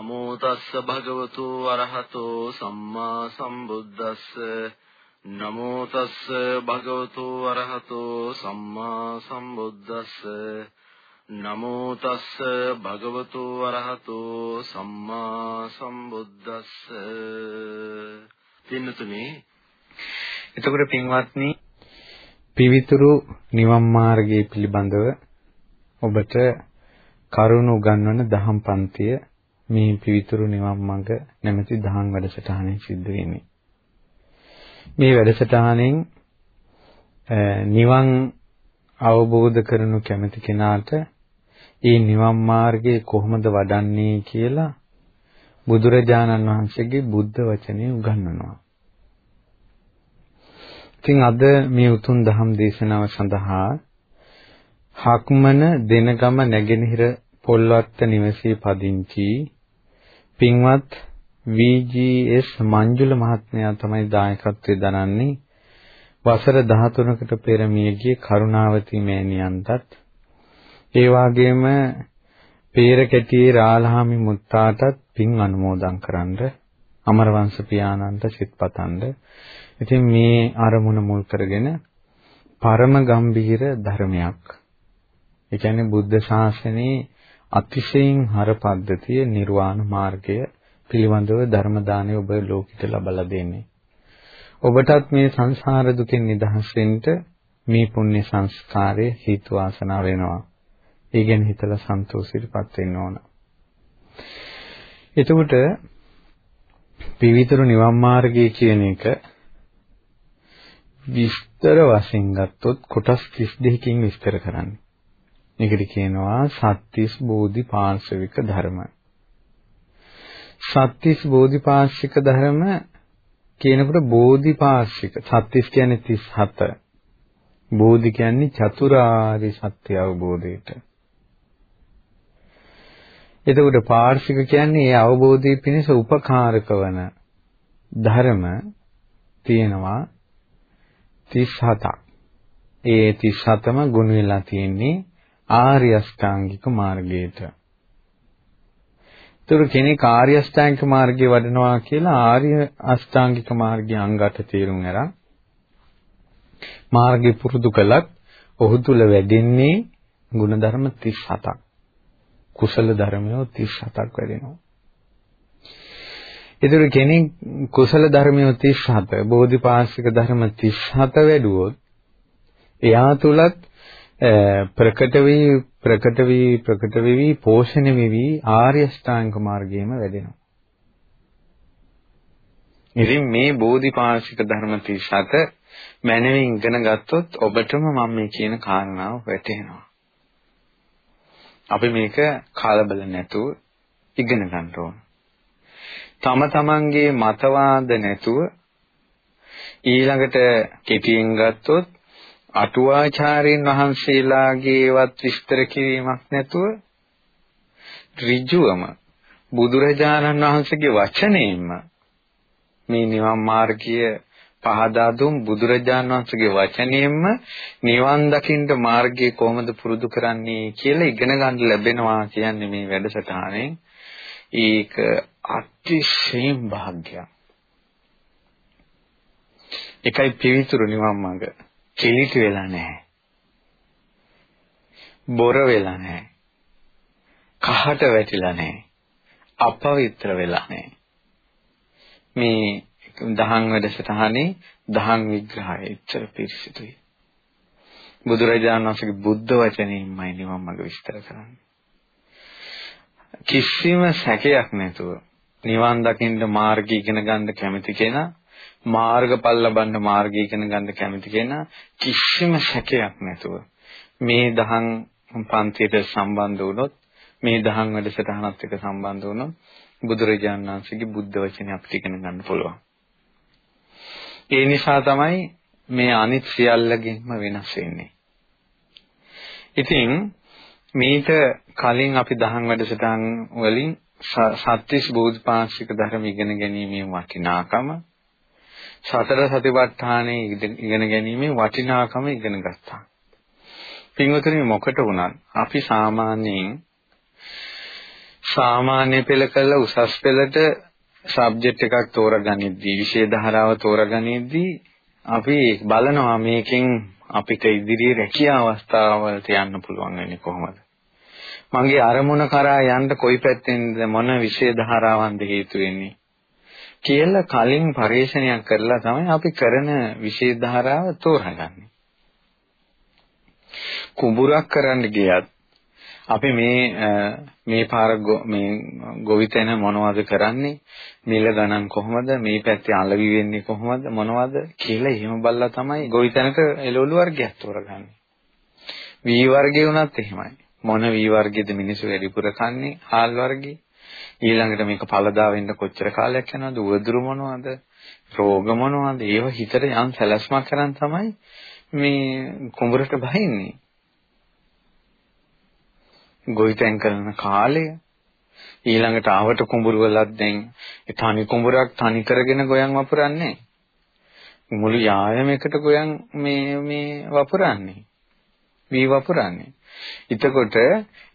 නමෝ තස්ස භගවතු අරහතෝ සම්මා සම්බුද්දස්ස. නමෝ තස්ස භගවතු අරහතෝ සම්මා සම්බුද්දස්ස. නමෝ තස්ස භගවතු අරහතෝ සම්මා සම්බුද්දස්ස. පින්නතුනේ එතකොට පින්වත්නි පිවිතුරු නිවන් මාර්ගයේ පිළිබඳව ඔබට කරුණ උගන්වන දහම් පන්තිය මේ පිවිතුරු නිවන් මඟ නැමැති දහම් වැඩසටහනෙන් සිද්ධ වෙන්නේ. මේ වැඩසටහනෙන් නිවන් අවබෝධ කරනු කැමති කෙනාට ඒ නිවන් මාර්ගය කොහොමද වඩන්නේ කියලා බුදුරජාණන් වහන්සේගේ බුද්ධ වචනේ උගන්වනවා. ඉතින් අද මේ උතුම් දහම් දේශනාව සඳහා හක්මන දෙනගම නැගෙනහිර පොල්වත්ත නිවසේ පදිංචි පින්වත් VGS මංජුල මහත්මයා තමයි දායකත්වයේ දරන්නේ වසර 13කට පෙර මියගිය කරුණාවති මෑණියන්ටත් ඒ වගේම පේරකැටියේ රාලහාමි මුත්තාටත් පින් අනුමෝදන් කරන්න අමරවංශ පියාණන්ට සිත් පතන්න. ඉතින් මේ අරමුණ මුල් කරගෙන පරම ගම්භීර ධර්මයක්. ඒ කියන්නේ බුද්ධ ශාසනයේ අතිශයින් හර පද්ධතිය නිර්වාණ මාර්ගය පිළිබඳව ධර්ම දාණය ඔබ ලෝකිත ලබලා දෙන්නේ. ඔබටත් මේ සංසාර දුකෙන් නිදහස් වෙන්න මේ පුණ්‍ය සංස්කාරය හේතු වාසනා වෙනවා. ඒ ගැන හිතලා සන්තෝෂෙටපත් වෙන්න ඕන. එතකොට පිවිතුරු නිවන් මාර්ගය කියන එක විස්තර වශයෙන් ගත්තොත් කොටස් 32කින් විස්තර කරන්නේ. මේකට කියනවා සත්‍තිස් බෝධිපාශවික ධර්ම. සත්‍තිස් බෝධිපාශික ධර්ම කියනකොට බෝධිපාශික සත්‍තිස් කියන්නේ 37. බෝධි කියන්නේ චතුරාර්ය සත්‍ය අවබෝධයට. එතකොට පාර්ශික කියන්නේ ඒ අවබෝධය පිණිස උපකාරක වන ධර්ම තියෙනවා 37ක්. ඒ 37ම ගුණ වෙලා තියෙන්නේ ආර්ය අෂ්ටාංගික මාර්ගයට. ඒතර කෙනෙක් ආර්ය අෂ්ටාංගික මාර්ගයේ වඩනවා කියලා ආර්ය අෂ්ටාංගික මාර්ගයේ අංගට තේරුම් අරන් මාර්ගය පුරුදු කළත් ඔහු තුල වැඩෙන්නේ ಗುಣධර්ම 37ක්. කුසල ධර්මයෝ 37ක් වැඩෙනවා. ඒතර කෙනෙක් කුසල ධර්මයෝ 37 බෝධිපාශික ධර්ම 37 වැඩුවොත් එයා තුලත් ප්‍රකට වී ප්‍රකට වී ප්‍රකට වෙවි පෝෂණය වෙවි ආර්ය ශ්‍රාංග මාර්ගයේම වැඩෙනවා. ඉතින් මේ බෝධිපාශික ධර්ම 37 මනමින් ඉගෙන ගත්තොත් ඔබටම මම මේ කියන කාරණාව වැටහෙනවා. අපි මේක කාලබල නැතුව ඉගෙන ගන්න ඕන. තම තමන්ගේ මතවාද නැතුව ඊළඟට කෙටියෙන් ගත්තොත් අටුවාචාර්යන් වහන්සේලාගේවත් විස්තර කිරීමක් නැතුව ඍජුවම බුදුරජාණන් වහන්සේගේ වචනයෙන්ම මේ නිවන් මාර්ගය පහදා දුන් බුදුරජාණන් වහන්සේගේ වචනයෙන්ම නිවන් දකින්න මාර්ගය කොහොමද පුරුදු කරන්නේ කියලා ඉගෙන ගන්න ලැබෙනවා කියන්නේ මේ වැඩසටහනෙන් ඒක අතිශයින් භාග්‍යයක්. එකයි පිවිතුරු නිවන් මඟ කිලිට වෙලා නැහැ. බොර වෙලා නැහැ. කහට වැටිලා නැහැ. අපවිත්‍ර වෙලා නැහැ. මේ දහම් වැඩසටහනේ දහම් විග්‍රහය ඉච්ඡර පිරිසිදුයි. බුදුරජාණන් වහන්සේගේ බුද්ධ වචනයෙන්මයි නිවන් මඟ විස්තර කරන්නේ. කිසිම සැකයක් නැතුව නිවන් දකින්න මාර්ගය ඉගෙන ගන්න කැමති කෙනා මාර්ගඵල ලබන්න මාර්ගය ඉගෙන ගන්න කැමති කෙනා කිසිම සැකයක් නැතුව මේ දහම් පන්තියට සම්බන්ධ වුණොත් මේ දහම් වැඩසටහනත් එක්ක සම්බන්ධ වුණොත් බුදුරජාණන් වහන්සේගේ බුද්ධ වචනේ අපිට ඉගෙන ගන්න පුළුවන්. ඒ නිසා තමයි මේ අනිත් සියල්ලකින්ම වෙනස් වෙන්නේ. ඉතින් මේක කලින් අපි දහම් වැඩසටහන් වලින් සත්‍විස් බෝධිපාක්ෂික ධර්ම ඉගෙන ගැනීමේ වටිනාකම සතර සතිපට්ඨානයේ ඉගෙන ගැනීමේ වටිනාකම ඉගෙන ගත්තා. පින්වතුනි මොකට වුණත් අපි සාමාන්‍යයෙන් සාමාන්‍ය පෙළ කළ උසස් පෙළට සබ්ජෙක්ට් එකක් තෝරගනිද්දී විෂය ධාරාව තෝරගනිද්දී අපි බලනවා මේකෙන් අපිට ඉදිරියේ රැකියාව අවස්ථාවලට යන්න පුළුවන් වෙන්නේ කොහොමද? මගේ අරමුණ කරා යන්න කොයි පැත්තෙන්ද මොන විෂය ධාරාවන්ද හේතු වෙන්නේ? කියලා කලින් පරිශනයක් කරලා තමයි අපි කරන විෂය ධාරාව තෝරගන්නේ. කුඹුරක් කරන්න ගියත් අපි මේ මේ පාර මේ ගොවිතැන මොනවද කරන්නේ මිල ගණන් කොහොමද මේ පැත්තේ අලවි වෙන්නේ කොහොමද මොනවද කියලා එහෙම බලලා තමයි ගොවිතැනක එළවලු වර්ගයක් තෝරගන්නේ. වී වර්ගය වුණත් එහෙමයි. මොන වී වර්ගයේද මිනිස්සු වැඩිපුර කන්නේ? හාල් වර්ගයේ. ඊළඟට මේක පළදා වෙන්න කොච්චර කාලයක් යනවද? උවදුරු මොනවද? රෝග මොනවද? ඒව හිතට යම් සැලැස්මක් කරන් තමයි මේ කුඹරට බහින්නේ. ගොවිතැන් කරන කාලය ඊළඟට ආවට කුඹුරු වලත් දැන් තනි කුඹුරක් තනි කරගෙන ගොයන් වපුරන්නේ මුළු යායමයකට ගොයන් මේ මේ වපුරන්නේ වී වපුරන්නේ එතකොට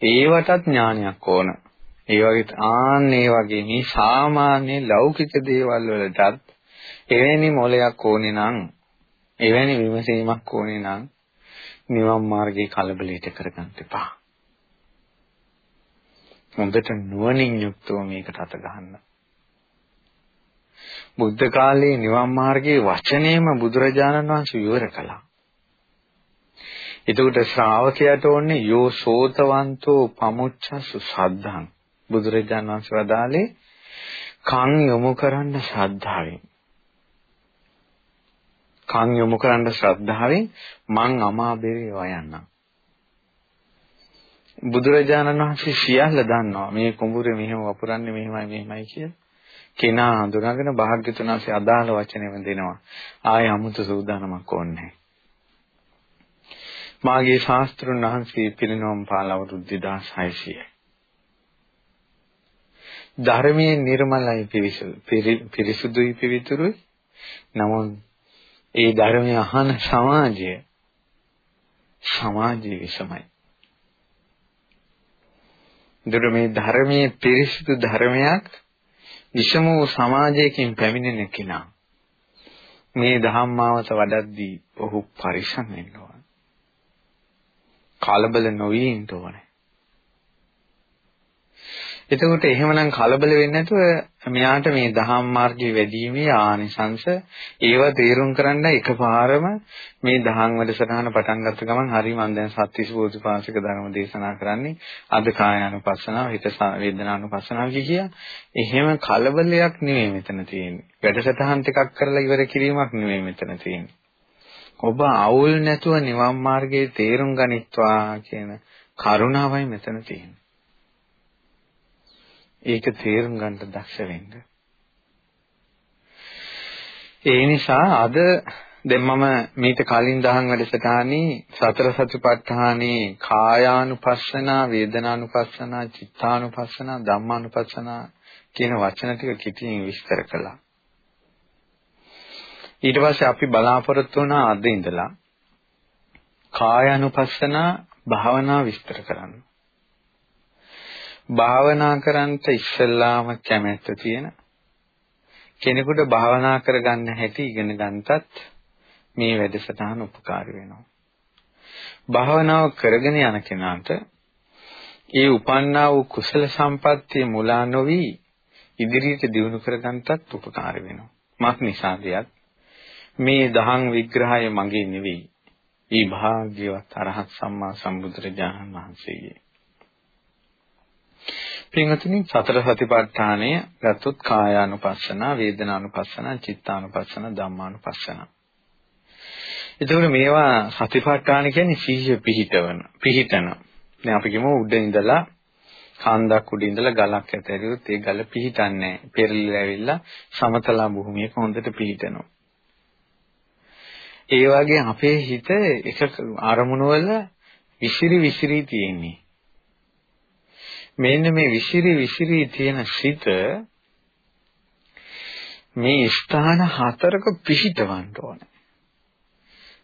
ඒවටත් ඥානයක් ඕන ඒ වගේ ආන්න ඒ වගේ මේ සාමාන්‍ය ලෞකික දේවල් වලටත් එවැනි මොලයක් ඕනේ නම් එවැනි විමසීමක් ඕනේ නම් නිවන් මාර්ගයේ කලබලයට කරගන්න එපා හොඳට නුවණින් යුක්තව මේකට අත ගන්න. බුද්ධ කාලයේ නිවන් මාර්ගයේ වචනේම බුදුරජාණන් වහන්සේ විවර කළා. එතකොට ශ්‍රාවකයාට ඕනේ යෝ සෝතවන්තෝ පමුච්ඡසු සද්ධාං බුදුරජාණන් වහන්සේ වදාළේ කන් යොමු කරන්න ශ්‍රද්ධාවෙන් කන් යොමු කරන්න ශ්‍රද්ධාවෙන් මං අමාබෙරේ වයන්නම් බුදුරජාණන් වහන්සේ සියල්ල දන්නවා මේ කුඹුරේ මෙහෙම වපුරන්නේ මෙහෙමයි මෙහෙමයි කියලා. කෙනා හඳුනාගෙන භාග්‍යතුන් වහන්සේ අදාළ වචනේම දෙනවා. ආයෙ 아무ත සූදානමක් ඕනේ මාගේ ශාස්ත්‍රුන් වහන්සේ පිරිනොම් පාල අවුරුදු 2600යි. ධර්මයේ නිර්මලයි පිරිසුදුයි පිවිතුරුයි. නමුත් ඒ ධර්මය අහන සමාජය සමාජයේ විසමයි. ඒතර මේ ධර්මයේ පිරිසිදු ධර්මයක් විෂම වූ සමාජයකින් පැමිණෙන කෙනා මේ ධම්මාවත වඩද්දී ඔහු පරිසම් වෙන්න ඕන. කලබල නොවී ඉන්න ඕනේ. එතකොට එහෙමනම් කලබල වෙන්නේ නැතුව මෙයාට මේ දහම් මාර්ගයේ වැඩිීමේ ආනිසංශ ඒව තේරුම් කරන්න එකපාරම මේ දහම් වැඩසටහන පටන් ගත්ත ගමන් හරි මම දැන් සත්‍විස් බෝධිපාශික ධර්ම දේශනා කරන්නේ අද කායानुපස්සනාව හිත වේදනානුපස්සනාව කිය. එහෙම කලබලයක් නෙවෙයි මෙතන තියෙන්නේ. වැඩසටහන් ටිකක් කරලා ඉවර කිරීමක් නෙවෙයි මෙතන තියෙන්නේ. ඔබ අවුල් නැතුව නිවන් මාර්ගයේ තේරුම් ගනිත්වා කියන කරුණාවයි මෙතන තියෙන්නේ. ඒක තේරුම් ගන්න දක්ෂ වෙන්න. ඒ නිසා අද දැන් මම මේක කලින් දහම් වැඩසටහනේ සතර සතිපට්ඨානේ කායානුපස්සනා වේදනානුපස්සනා චිත්තානුපස්සනා ධම්මානුපස්සනා කියන වචන ටික කිටියෙන් විස්තර කළා. ඊට පස්සේ අපි බලාපොරොත්තු වුණා අද ඉඳලා කායානුපස්සනා භාවනා විස්තර කරන්න. භාවනා කරන්නට ඉස්සෙල්ලාම කැමැත්ත තියෙන කෙනෙකුට භාවනා කරගන්න හැටි ඉගෙන ගන්නටත් මේ වැඩසටහන උපකාරී වෙනවා. භාවනාව කරගෙන යන කෙනාට ඒ උපන්නා වූ කුසල සම්පත්තිය මුලා නොවි ඉදිරියට දියුණු කරගන්නටත් උපකාරී වෙනවා. මක් නිසාදයක් මේ දහං විග්‍රහය මගේ නෙවෙයි. ඊ භාග්‍යවත් අරහත් සම්මා සම්බුදුරජාණන් වහන්සේගේ පින්වතුනි සතර සතිපට්ඨානය ගත්තොත් කායානුපස්සන, වේදනානුපස්සන, චිත්තානුපස්සන, ධම්මානුපස්සන. එතකොට මේවා සතිපට්ඨාන කියන්නේ සීහිය පිහිටවන, පිහිටන. දැන් අපි කියමු උඩ ඉඳලා කාන්දක් උඩ ඉඳලා ගලක් ඇතරියොත් ඒ ගල පිහිටන්නේ නැහැ. පෙරලිලා ඇවිල්ලා සමතලා භූමියක හොඳට පිහිටනවා. ඒ වගේ අපේ හිත එක අරමුණු වල විසිරි විසිරි තියෙන්නේ. මෙන්න මේ විසිරි විසිරි තියෙන සිත මේ ස්ථාන හතරක පිහිටවන්න ඕන.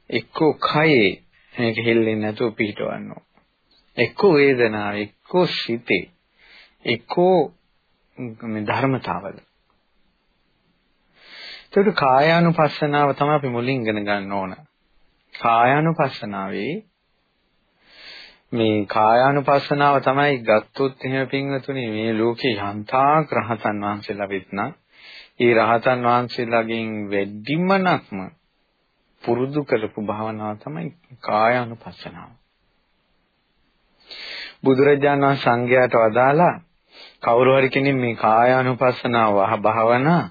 එක්කෝ කයේ මේක හෙල්ලෙන්නේ නැතුව පිහිටවන්න ඕන. එක්කෝ වේදනාව, එක්කෝ සිතේ, එක්කෝ මේ ධර්මතාවල. ඒකට කායානුපස්සනාව තමයි අපි මුලින් ඉගෙන ගන්න ඕන. කායානුපස්සනාවේ මේ කායානුපස්සනාව තමයි ගත්තොත් එහෙම පින්වතුනි මේ ලෝකේ යන්තා රහතන් වහන්සේලා වෙත්නම් ඒ රහතන් වහන්සේලාගෙන් වැඩිමනක්ම පුරුදු කරපු භාවනාව තමයි කායානුපස්සනාව. බුදුරජාණන් වහන්සේ සංඝයාට වදාලා කවුරු හරි කෙනෙක් මේ කායානුපස්සනාව භාවනා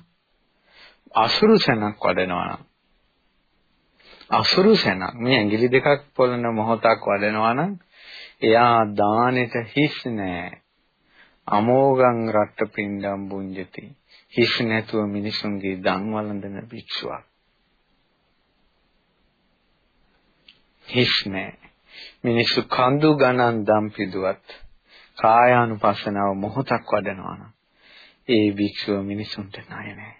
අසුරුසනක් වඩනවා නම් අසුරුසනක් මේ ඇඟිලි දෙකක් පොළන මොහොතක් වඩනවා නම් එයා දානෙට හිස් නෑ. අමෝගං රට්ටපින්ඩම් බුඤ්ජති. හිස් නැතුව මිනිසුන්ගේ දන් වළඳන භික්ෂුවක්. හිස් නෑ. මිනිස්සු කඳු ගණන් දම් පිදුවත් කායානුපස්සනාව මොහොතක් වඩනවා නම් ඒ භික්ෂුව මිනිසුන්ට ණය නෑ.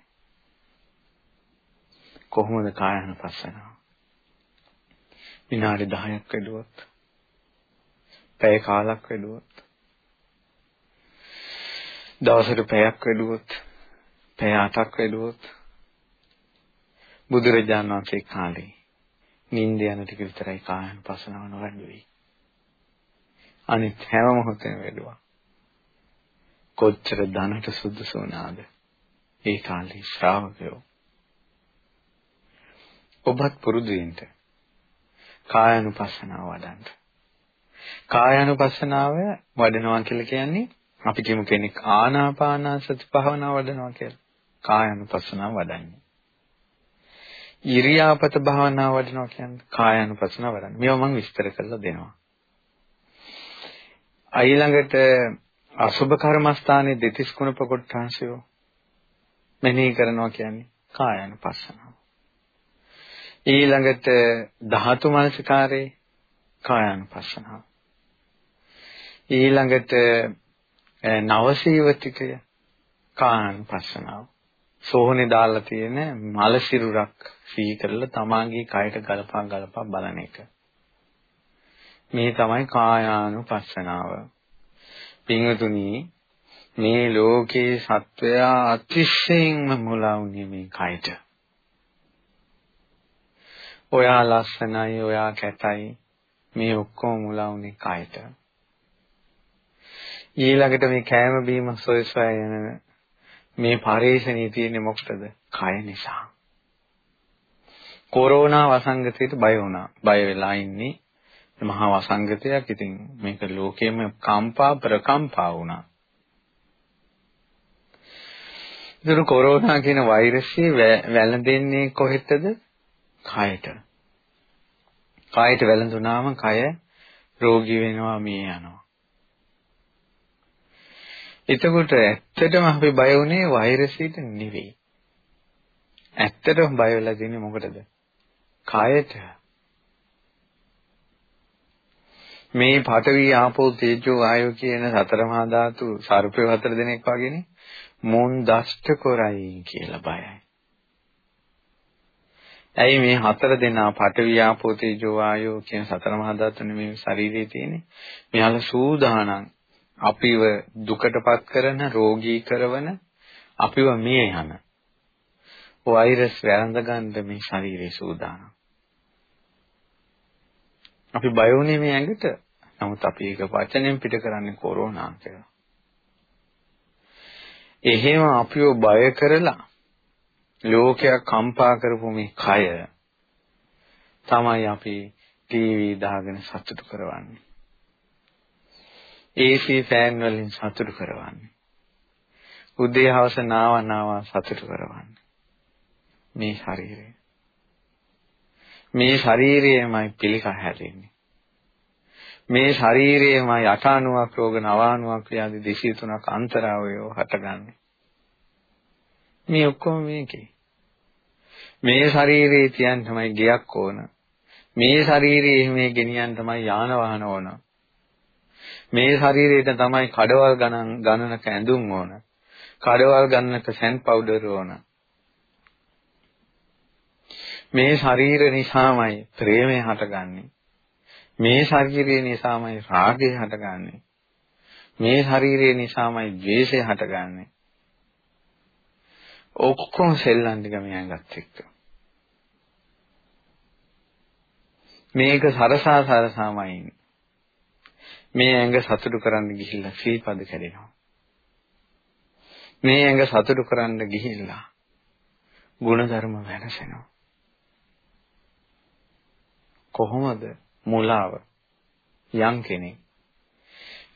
කොහොමද කායානුපස්සනාව? විනාඩි 10ක් වැඩුවොත් පැය කාලක් වැඩුවොත් දවසට පැයක් වැඩුවොත් පැය 8ක් වැඩුවොත් බුදුරජාණන් වහන්සේ කාලේ නිින්ද යන ටික විතරයි කායानुපසනාව නොවැඩු වෙයි. අනිත් හැම මොහොතෙම වැඩුවා. කොච්චර ධනට සුදුසු වුණාද? ඒ කාලේ ශ්‍රාවකයෝ. ඔබත් පුරුදු වෙන්න. කායानुපසනාව වඩන්න. කායानुපස්සනාව වඩනවා කියලා කියන්නේ අපි කියමු කෙනෙක් ආනාපාන සති භාවනාව වඩනවා කියලා. කායानुපස්සනාව වඩන්නේ. ඉරියාපත භාවනාව වඩනවා කියන්නේ කායानुපස්සනාව වඩන්නේ. මේවා මම විස්තර කරලා දෙනවා. ඊළඟට අසුභ කර්මස්ථානයේ දෙතිස් කුණප කොටාංශයෝ මෙනෙහි කරනවා කියන්නේ කායानुපස්සනාව. ඊළඟට ධාතු මනසකාරේ කායानुපස්සනාව. ඊළඟට නවසීවතිකය කායानुපස්සනාව. සෝහනේ දාලා තියෙන මල සිරුරක් සිහි කරලා තමාගේ කයට ගලපා ගලපා බලන එක. මේ තමයි කායානුපස්සනාව. පින්වතුනි මේ ලෝකේ සත්වයා අතිශයින්ම මුලා වුණේ මේ කයට. ඔයා ලස්සනයි, ඔයා කැතයි. මේ ඔක්කොම මුලා වුණේ කයට. ඊළඟට මේ කෑම බීම සොය සොය යන මේ පරේෂණයේ තියෙන්නේ මොකටද? කය නිසා. කොරෝනා වසංගතයට බය වුණා. බය වෙලා ඉන්නේ මහා වසංගතයක්. ඉතින් මේක ලෝකෙම කම්පා ප්‍රකම්පා වුණා. ඉතින් කොරෝනා කියන වෛරසය වැළඳෙන්නේ කොහෙටද? කයට. කයට වැළඳුනාම කය රෝගී වෙනවා මිය යනවා. එතකොට ඇත්තටම අපි බය වුණේ වෛරසයට නෙවෙයි. ඇත්තටම බය වෙලා තින්නේ මොකටද? කයට. මේ පඨවි ආපෝ තේජෝ වායෝ කියන සතර මහා ධාතු සර්පය හතර දෙනෙක් වගේනේ මුන් දෂ්ට කරයි කියලා බයයි. ඇයි මේ හතර දෙනා පඨවි ආපෝ තේජෝ වායෝ කියන සතර මහා ධාතුනේ මේ ශරීරයේ තියෙන්නේ? මෙයාලා සූදානම් අපිව දුකටපත් කරන රෝගී කරන අපිව මිය යන වෛරස් වැළඳ ගන්න මේ ශරීරයේ සූදානම්. අපි බය වුණේ මේ ඇඟට. නමුත් අපි ඒක වචනෙන් පිට කරන්නේ කොරෝනා කියලා. එහෙම අපිව බය කරලා ලෝකයක් කම්පා කරපු මේ කය තමයි අපි ටීවී දාගෙන සතුටු කරවන්නේ. AC ෆෑන් වලින් සතුටු කරවන්නේ. උදේ හවස නාව නාව සතුටු කරවන්නේ. මේ ශරීරය. මේ ශරීරයමයි පිළිකා හැදෙන්නේ. මේ ශරීරයමයි 89ක් රෝග 99ක් ක්‍රියාදී 203ක් අන්තරාවයෝ හටගන්නේ. මේ ඔක්කොම මේකේ. මේ ශරීරේ තියන් තමයි ගයක් ඕන. මේ ශරීරයේ මේ ගෙනියන් තමයි යාන වාහන ඕන. මේ ශරීරයට තමයි කඩවල් ගණන් ගණනක ඇඳුම් ඕන. කඩවල් ගණනක සැන් පවුඩර් ඕන. මේ ශරීර නිසාමයි ප්‍රේමය හටගන්නේ. මේ ශරීරය නිසාමයි රාගය හටගන්නේ. මේ ශරීරය නිසාමයි ද්වේෂය හටගන්නේ. ඔක්කොම සෙල්ලම් ටික මෙයාගත් එක්ක. මේක සරසා සරසාමයි මේ ඇඟ සතුටු කරන්න ගිහිල්ලා සීපද කැඩෙනවා. මේ ඇඟ සතුටු කරන්න ගිහිල්ලා ಗುಣධර්ම වෙනසෙනවා. කොහොමද මුලාව යම් කෙනෙක්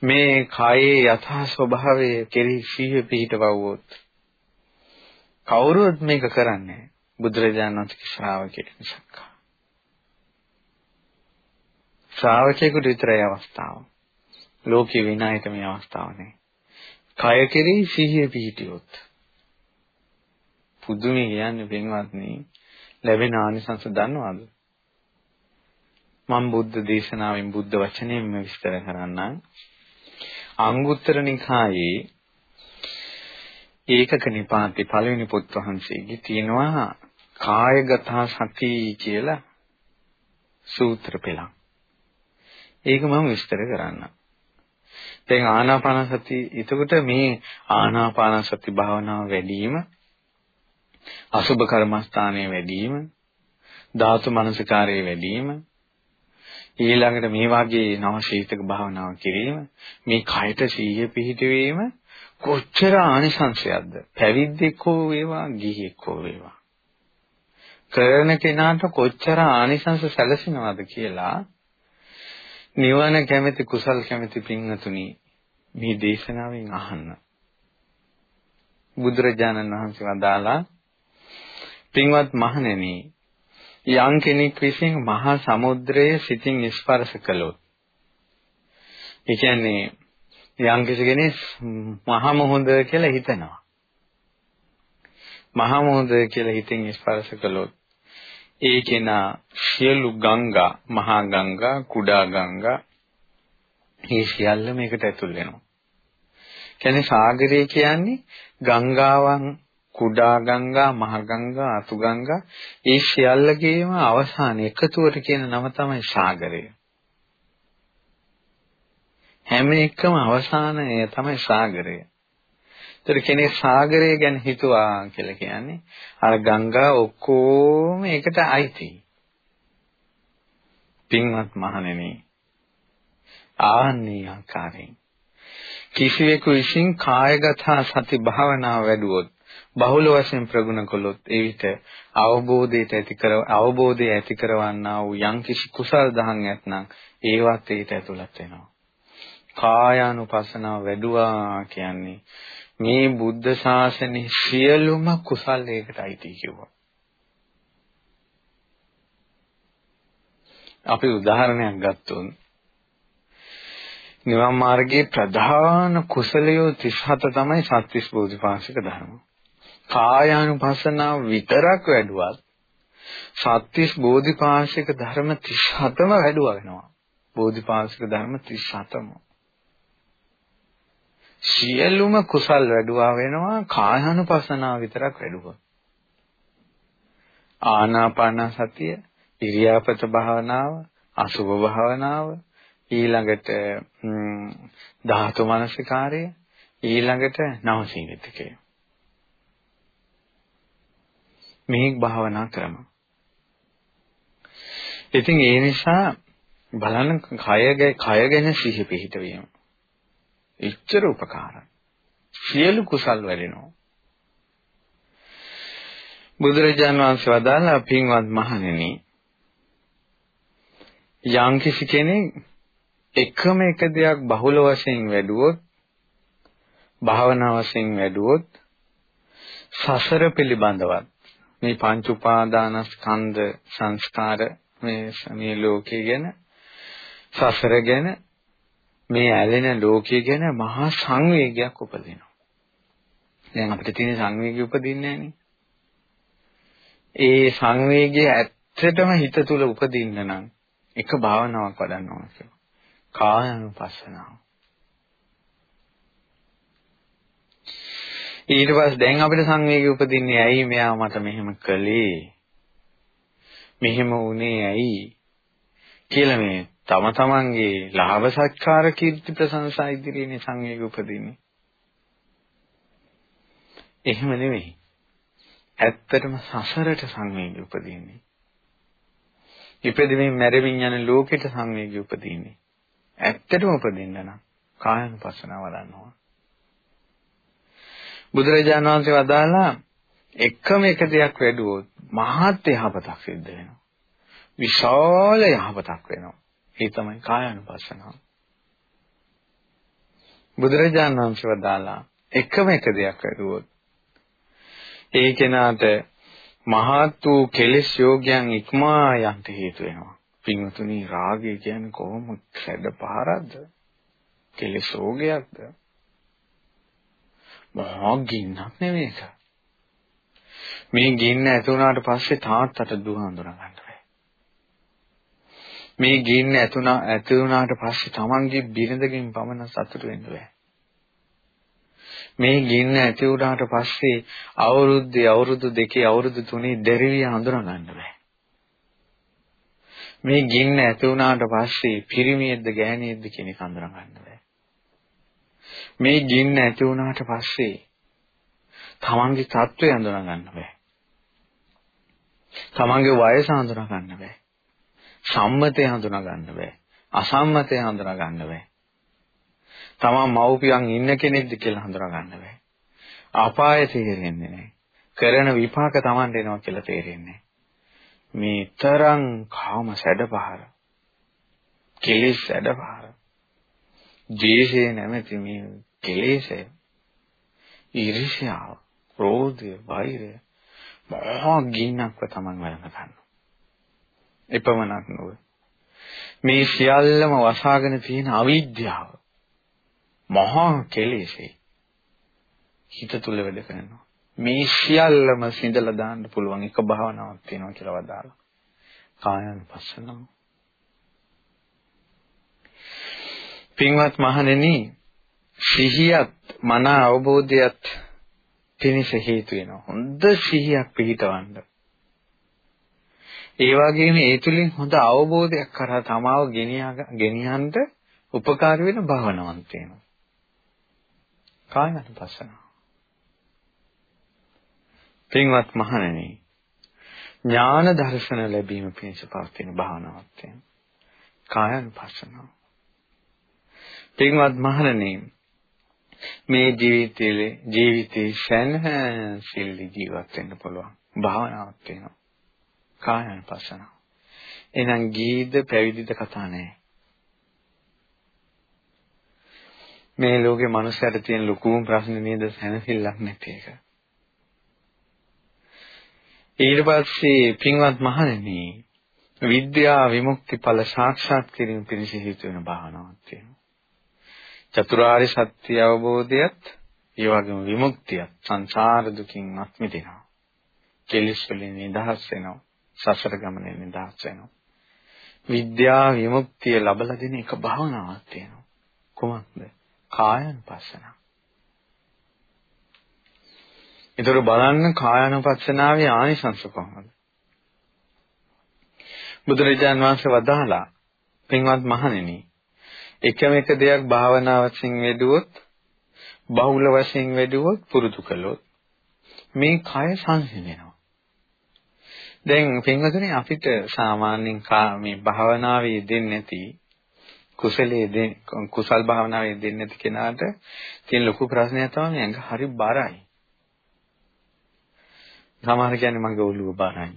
මේ කායේ යථා ස්වභාවය කෙරෙහි සිහිය පිහිටවවොත් කවුරුත් මේක කරන්නේ බුදුරජාණන් වහන්සේගේ ශ්‍රාවකයෙක් නිසා. ශ්‍රාවකයෙකුට විතරයි අවස්ථාව. ලෝකේ විනායට මේ අවස්ථාව නෑ. කය කෙරෙහි සිහිය පිහිටියොත් පුදුමේ කියන්නේ පින්වත්නි ලැබෙන ආනිසංස දන්නවද? මම බුද්ධ දේශනාවෙන් බුද්ධ වචනයෙන් විස්තර කරන්නම්. අංගුත්තර නිකායේ ඒකක නිපාතේ පළවෙනි පොත් වහන්සේගේ තියෙනවා කායගත සති කියලා සූත්‍ර පෙළක්. ඒක මම විස්තර කරන්නම්. දැන් ආනාපාන සති එතකොට මේ ආනාපාන සති භාවනාව වැඩිම අසුභ කර්මස්ථානයේ වැඩිම ධාතු මනසිකාරයේ වැඩිම ඊළඟට මේ වගේ නව ශීතක භාවනාව කිරීම මේ කයට සීය පිහිටවීම කොච්චර ආනිසංශයක්ද? පැවිද්දෙක් හෝ වේවා ගිහියෙක් හෝ වේවා. කරන කෙනාට කොච්චර ආනිසංශ සැලසෙනවද කියලා නිවන කැමැති කුසල් කැමැති පින්වතුනි මේ දේශනාවෙන් අහන්න. බුදුරජාණන් වහන්සේ වදාලා පින්වත් මහණෙනි යම් කෙනෙක් විසින් මහා සමුද්‍රය සිතින් ස්පර්ශ කළොත් ඒ කියන්නේ යම් කෙනෙක් මහා මොහොඳ කියලා හිතනවා මහා මොහොඳ කියලා හිතින් ස්පර්ශ කළොත් ඒ කෙනා සියලු ගංගා මහා ගංගා කුඩා ගංගා මේ සියල්ල මේකට ඇතුල් වෙනවා කියන්නේ සාගරය කියන්නේ ගංගාවන් කුඩා ගංගා, මහ ගංගා, අතු ගංගා ඒ සියල්ලගේම අවසාන එකතුවට කියන නම තමයි සාගරය. හැම එකම අවසානය තමයි සාගරය. ඒතර කෙනෙක් සාගරය ගැන හිතුවා කියලා කියන්නේ අර ගංගා ඔක්කොම එකට අයිති. පින්වත් මහණෙනි ආන්නේ ආකාරයෙන් කිසිවෙකු විසින් කායගත සති භාවනාව වැඩුවොත් බහුල වශයෙන් ප්‍රගුණ කළොත් ඒ විට අවබෝධයට ඇති කර අවබෝධය ඇති කරවන්නා වූ යම්කිසි කුසල් දහම් ඇතනම් ඒවත් ඒට ඇතුළත් වෙනවා. කායානුපස්සනාව වැඩුවා කියන්නේ මේ බුද්ධ ශාසනයේ සියලුම කුසල් ඒකට අයිති කිව්වා. අපි උදාහරණයක් ගත්තොත් නිවන් මාර්ගයේ ප්‍රධාන කුසලයෝ 37 තමයි සත්‍විස් බෝධිපාශික ධර්ම. කායානුපස්සනාව විතරක් වැඩුවත් සත්‍විස් බෝධිපාශික ධර්ම 37ම වැඩුවා වෙනවා. බෝධිපාශික ධර්ම 37ම. සියලුම කුසල් වැඩුවා වෙනවා කායානුපස්සනාව විතරක් වැඩුවා. ආනාපාන සතිය, ඉරියාපත භාවනාව, අසුභ භාවනාව, ඊළඟට ධාතු මනසිකාරය, ඊළඟට නවසීවිතකය. මේ භාවනා ක්‍රම. ඉතින් ඒ නිසා බලන්න කය කය ගැන සිහි පිහිටවීම. එච්චර උපකාරයි. සියලු කුසල් වැඩෙනවා. බුදුරජාණන් වහන්සේ වදාළා පින්වත් මහණෙනි යම් කිසි කෙනෙක් එකම එක දෙයක් බහුල වශයෙන් වැඩුවොත් භාවනා වශයෙන් වැඩුවොත් සසර පිළිබඳවත් මේ පංච උපාදානස්කන්ධ සංස්කාර මේ මේ ලෝකේ ගැන සසර ගැන මේ ඇලෙන ලෝකයේ ගැන මහා සංවේගයක් උපදිනවා. දැන් අපිට තියෙන සංවේගය උපදින්නේ ඒ සංවේගය ඇත්තටම හිත තුල උපදින්න නම් එක භාවනාවක් වඩන්න ඕන කියලා. කායानुපස්සනාව. ඊට පස්සේ දැන් අපිට සංවේගය උපදින්නේ ඇයි මෙයා මට මෙහෙම කළේ? මෙහෙම වුණේ ඇයි? කියලා මේ තම තමන්ගේ ලාභ සත්කාර කීර්ති ප්‍රශංසා ඉදිරියේ සංවේග උපදින්නේ. එහෙම නෙවෙයි. ඇත්තටම සසරට සංවේගය උපදින්නේ. ඉපදෙමින් මැරෙමින් යන ලෝකෙට සංවේගය උපදින්නේ. ඇත්තටම උපදින්න නම් කායනුපස්සනාව වඩන්නවා. බුදුරජාණන් වහන්සේ වදාලා එකම එක දෙයක් වැඩුවොත් මහත් යහපතක් සිද්ධ වෙනවා. විශාල යහපතක් වෙනවා. ඒ තමයි කායानुපස්සනාව. බුදුරජාණන් වහන්සේ වදාලා එකම එක දෙයක් වැඩුවොත් ඒ කෙනාට මහත් වූ කෙලෙස් යෝගයන් ඉක්මා යන්ට හේතු වෙනවා. පින්වතුනි රාගය කියන්නේ කොහොම සැඩ පහරක්ද? කෙලෙස් යෝගයක්ද? මහා ගින්නක් නෙමෙයික. මේ ගින්න ඇති වුණාට පස්සේ තාත්තට දුව හඳුනා ගන්න බෑ. මේ ගින්න ඇතුණා ඇති වුණාට පස්සේ Tamange බිරිඳකින් පමණ සතුට වෙන්න බෑ. මේ ගින්න ඇති වුණාට පස්සේ අවුරුද්දේ අවුරුදු දෙකේ අවුරුදු තුනේ දෙරිවිය හඳුනා ගන්න බෑ. මේ ගින්න ඇති වුණාට පස්සේ පිරිමියෙක්ද ගෑණියෙක්ද කියන එක හඳුනා ගන්න බෑ. මේ ගින්න ඇති වුණාට පස්සේ තමන්ගේ තත්ත්වය හඳුනා ගන්න බෑ. තමන්ගේ වයස හඳුනා ගන්න බෑ. සම්මතය හඳුනා ගන්න බෑ. අසම්මතය හඳුනා ගන්න බෑ. තමන් මව්පියන් ඉන්න කෙනෙක්ද කියලා හඳුනා ගන්න බෑ. අපාය තේරෙන්නේ නැහැ. කරන විපාක තමන්ට එනවා කියලා තේරෙන්නේ මේ තරම් කාම සැඩපහර. කෙලෙස් සැඩපහර. ද්වේෂය නැමැති මේ කෙලෙසය. ඊර්ෂ්‍යාව, ක්‍රෝධය, වෛරය මහා ගින්නක්ව තමන් වළඳ ගන්නවා. එපමණක් නොවේ. මේ සියල්ලම වසාගෙන තියෙන අවිද්‍යාව මහා කෙලෙසේ හිත තුල වැඩ කරනවා. මේ සියල්ලම සිඳලා දාන්න පුළුවන් එක භාවනාවක් තියෙනවා කියලා වදාලා. කායानुපස්සනාව. පින්වත් මහණෙනි සිහියත් මන අවබෝධයත් පිණිස හේතු වෙනවා. හොඳ සිහියක් පිහිටවන්න. ඒ වගේම ඒ තුලින් හොඳ අවබෝධයක් කරා තමාව ගෙනියන්න උපකාර වෙන භාවනාවක් තියෙනවා. කායानुපස්සනාව. පින්වත් මහණෙනි ඥාන දර්ශන ලැබීම පිණිස පවතින භාවනාවක් තියෙනවා. කායानुපස්සනාව. පින්වත් මහණෙනි මේ ජීවිතයේ ජීවිතේ සැනසෙල්ලි ජීවත් වෙන්න පුළුවන් භාවනාවක් තියෙනවා. කායानुපස්සනාව. එහෙනම් ගීද පැවිදිද කතා නැහැ. මේ ලෝකේ මනුස්සයට තියෙන ලොකුම ප්‍රශ්නේ නේද සැනසෙල්ලක් නැති එක. ඊට පස්සේ පින්වත් මහණෙනි විද්‍යා විමුක්ති ඵල සාක්ෂාත් කිරීම පිණිස හේතු වෙන භාවනාවක් තියෙනවා. චතුරාර්ය සත්‍ය අවබෝධයත් ඒ වගේම විමුක්තියත් සංසාර දුකින් අත් මිදෙනවා. කෙලිස් වලින් නිදහස් වෙනවා. සසර ගමනේ නිදහස් වෙනවා. විද්‍යා විමුක්තිය ලබලා දෙන එක භාවනාවක් තියෙනවා. කොහොමද? කායानुපස්සන. ඒතර බලන්න කායानुපස්සනාවේ ආනිසංස කොහොමද? බුදුරජාන් වහන්සේ වදාහලා පින්වත් මහණෙනි එකම එක දෙයක් භාවනා වශයෙන් වෙදුවොත් බහුල වශයෙන් වෙදුවොත් පුරුදු කළොත් මේ කය සංසිඳෙනවා. දැන් පින්වතුනි අපිට සාමාන්‍යයෙන් මේ භාවනාවේ දෙන්නේ නැති කුසලයේ කුසල් භාවනාවේ දෙන්නේ නැති කෙනාට තියෙන ලොකු ප්‍රශ්නයක් තමයි ඇඟ හරි බරයි. සමහර කියන්නේ මගේ ඔළුව බරයි.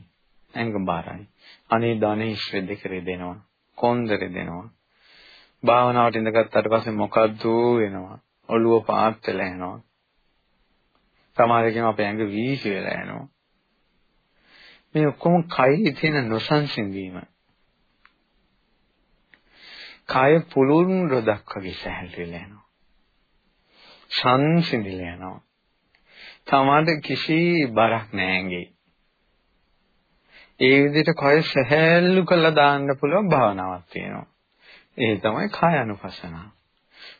ඇඟ බරයි. අනේ ධනෙස් දෙකරේ දෙනවා. කොන්දරේ දෙනවා. භාවනාවට ඉඳගත්තාට පස්සේ මොකද්ද වෙනවා. ඔළුව පාත් වෙලා යනවා. සමහර කියනවා අපේ ඇඟ වීසි වෙලා යනවා. මේ ඔක්කොම කයේ තියෙන නොසන්සිඳීම කය පුළුන් රොදක් වගේ සැහැල්ලු වෙලා යනවා. සංසිඳිලා යනවා. තමාට කිසි බරක් නැහැ ඇඟේ. ඒ විදිහට කය සැහැල්ලු කරලා දාන්න පුළුවන් භාවනාවක් තියෙනවා. ඒ තමයි කාය අනුපස්සනාව.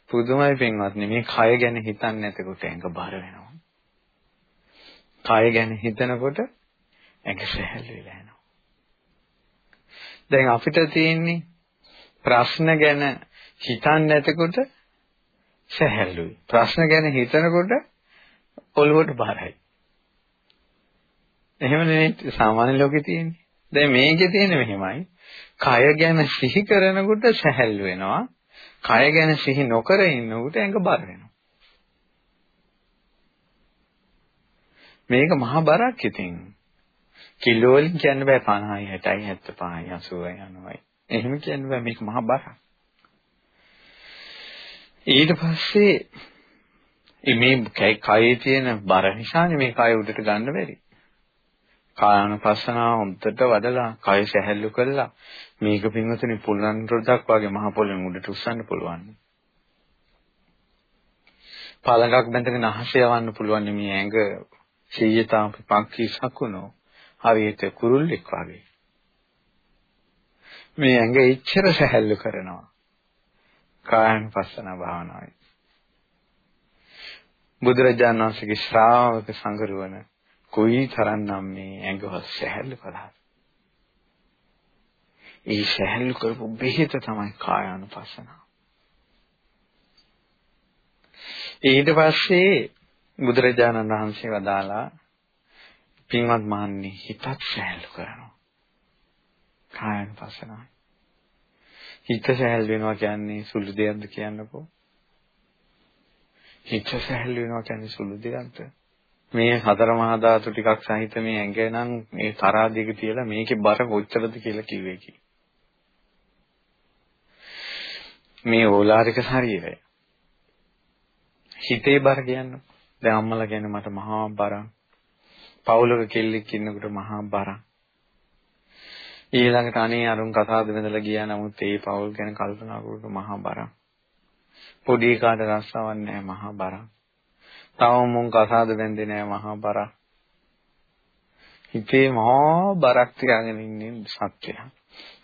පුදුමයි පින්වත්නි මේ කය ගැන හිතන්නේ නැතකොට ඇඟ බර වෙනවා. කය ගැන හිතනකොට ඇඟ සැහැල්ලු වෙලා යනවා. දැන් අපිට තියෙන්නේ ප්‍රශ්න ගැන හිතන්නේ නැතකොට සැහැල්ලුයි. ප්‍රශ්න ගැන හිතනකොට ඔළුවට බරයි. එහෙම නෙවෙයි සාමාන්‍ය ලෝකේ තියෙන්නේ. දැන් මේකේ තියෙන්නේ මෙහෙමයි. කය ගැන සිහි කරනකොට සැහැල්ලු වෙනවා. කය ගැන සිහි නොකර ඉන්නකොට ඇඟ බර වෙනවා. මේක මහා බරක් ඉතින්. කිලෝ වලින් කියන්න බෑ 50යි 60යි 75යි 80යි 90යි. එහෙම කියන්න බෑ මේක මහා බරක්. ඊට පස්සේ මේ කයේ තියෙන බර නිසානේ මේ කය උඩට ගන්න බැරි. කායानुපස්සනාව හොඳට වඩලා කය සැහැල්ලු කරලා මේක පින්වතුනි පුල්ලන් රොඩක් වගේ මහ පොළොන් උඩට උස්සන්න පුළුවන්. පළඟක් බැඳගෙන අහසේ යවන්න පුළුවන් මේ ඇඟ සීයතාව පක්කී සකුණෝ හරියට කුරුල්ලෙක් වගේ. මේ ඇඟ ඉච්ඡර සැහැල්ලු කරනවා. කායानुපස්සන භාවනාවයි. බුදුරජාණන් වහන්සේගේ ශ්‍රාවක සංගරුවන කොයි තරම්නම් මේ ඇඟව සැහැල්ලු කළාද? ඒ සැහැල්ලු කරපු බෙහෙත තමයි කායානුපස්සන. ඊට පස්සේ බුදුරජාණන් වහන්සේ වදාලා පින්වත් මහන්නේ හිතත් සැහැල්ලු කරනවා. කායානුපස්සනයි. හිත සැහැල්ලු වෙනවා කියන්නේ සුළු දෙයක්ද කියන්නකෝ. හිත සැහැල්ලු වෙනවා කියන්නේ සුළු දෙයක්ද? මේ හතර මහා ධාතු ටිකක් සහිත මේ ඇඟ නම් මේ තරාදිග තියලා මේකේ බර කොච්චරද කියලා කිව්වේ කි. මේ ඕලාරික ශරීරය. හිතේ බර කියන්නේ දැන් අම්මලා කියන්නේ මට මහා බරක්. පවුලක කෙල්ලෙක් ඉන්නකොට මහා බරක්. ඊළඟට අනේ අරුන් කතාවද වෙනදලා ගියා නමුත් ඒ පවුල් ගැන කල්පනා කරනකොට මහා බරක්. පොඩි කාට රස්සාවක් නැහැ මහා බරක්. තවම මුන් කතාවද වෙන්දේ නැහැ මහා බරක්. හිතේ මහා බරක් තියාගෙන ඉන්නේ සත්‍යය.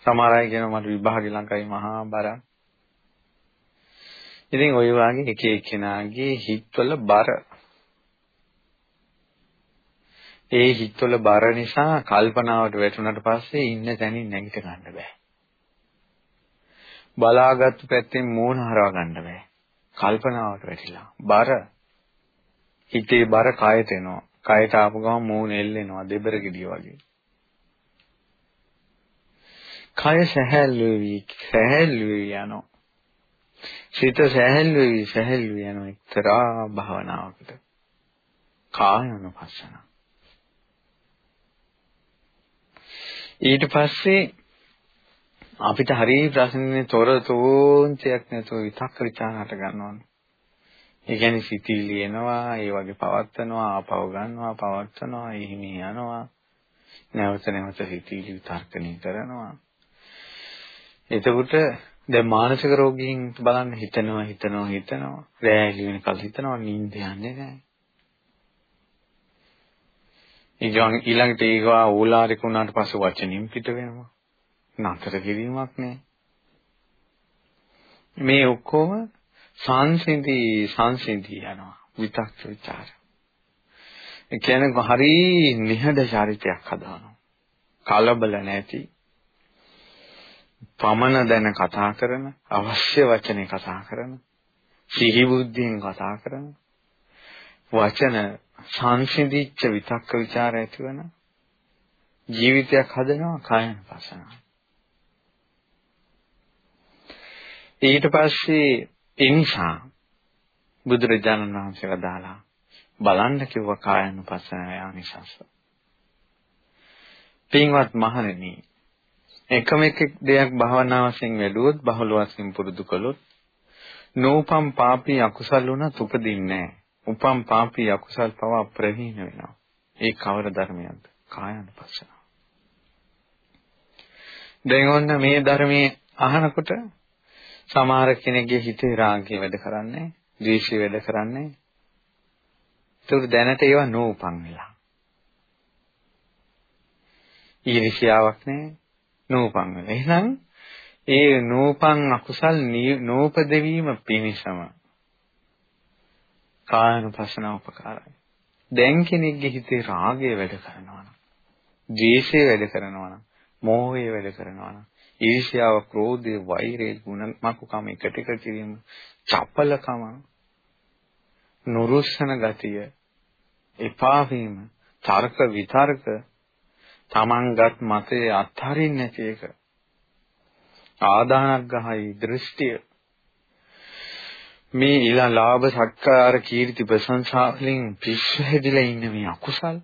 සමහර අය කියනවා මට විභාගෙ ළඟයි මහා බරක්. ඉතින් ওই වගේ එක එක්කෙනාගේ හිතවල බර ඒ හිතවල බර නිසා කල්පනාවට වැටුණාට පස්සේ ඉන්න තැනින් නැගිට ගන්න බෑ. බලාගත්තු පැත්තෙන් මූණ හරවා ගන්න බෑ. කල්පනාවට වැටිලා. බර හිතේ බර කයට එනවා. කයට ආපු ගමන් මූණ එල්ලෙනවා දෙබර ගෙඩිය වගේ. කය සැහැල්ලු වෙවි සැහැල්ලු වෙවි යනවා. සිත සැහැල්ලු වෙවි සැහැල්ලු යනවා එක්තරා භාවනාවකට. කායනුපස්සන. ඊට පස්සේ අපිට හරිය ප්‍රශ්නේ තොර තෝන්චයක් නැතුව විතක්ක ਵਿਚාර හට ගන්නවනේ. ඒ කියන්නේ සිතිවිලි එනවා, ඒ වගේ පවත්නවා, ආපව ගන්නවා, පවත්නවා, එහිමි යනවා. නැවත නැවත සිතිවිලි විතර්කණය කරනවා. එතකොට දැන් මානසික රෝගීන් බලන්න හිතනවා, හිතනවා, හිතනවා. රැලි වෙනකල් හිතනවා, නිින්ද යන්නේ නැහැ. ඊගොන් ඊළඟට ඒවා ඕලාරික වුණාට පස්සේ වචනින් පිට වෙනවා. නතර කිරීමක් නෑ. මේ ඔක්කොම සංසිඳී සංසිඳී යනවා විතක්ක ਵਿਚාර. ඒ කියන්නේ හරි නිහඬ චරිතයක් හදානවා. කලබල නැති පමන දැන කතා කරන අවශ්‍ය වචනේ කතා කරන සිහි බුද්ධියෙන් කතා කරන වචන සංසිඳිච්ච විතක්ක ਵਿਚාර ඇතිවන ජීවිතයක් හදනවා කායන පසනාව. ඊට පස්සේ ඉන්සා බුදුරජාණන් වහන්සේ වදාලා බලන්න කිව්වා කායන පසනාව ආනිසංස. පින්වත් මහණෙනි එකම එක දෙයක් භවනා වශයෙන් වැළුවොත් බහුල වශයෙන් පුරුදු කළොත් නෝපම් පාපී අකුසල් වුණත් උපදින්නේ නැහැ. උපම් පාපී අකුසල් පවා ප්‍රහීන වෙනවා. ඒ කවර ධර්මයක්ද? කායानुපස්සනාව. දැන් ඔන්න මේ ධර්මයේ අහනකොට සමහර කෙනෙක්ගේ හිතේ රාගය වැඩ කරන්නේ, ද්වේෂය වැඩ කරන්නේ. ඒක දැනට ඒවා නෝපන් වෙලා. ඊර්ෂ්‍යාවක් නැහැ, නෝපන් වෙලා. එහෙනම් ඒ නෝපන් අකුසල් නෝපදවීම පිණිසම කායනුපස්සන උපකාරයි. දැන් කෙනෙක්ගේ හිතේ රාගය වැඩ කරනවා නම්, ද්වේෂය වැඩ කරනවා නම්, මෝහය වැඩ කරනවා නම්, ඊර්ෂ්‍යාව, ක්‍රෝධය, වෛරය, ගුණමකුකම එකට එක කිරීම, චපලකම, නුරුස්සන ගතිය, එපා වීම, තර්ක විතර්ක, තමන්ගත් මතයේ අත්හරින්න නැති එක. ආදානග්‍රහයි දෘෂ්ටිය මේ ඊළා ලාභ සත්කාර කීර්ති ප්‍රශංසා වලින් පිස්සු හැදිලා ඉන්න මේ අකුසල්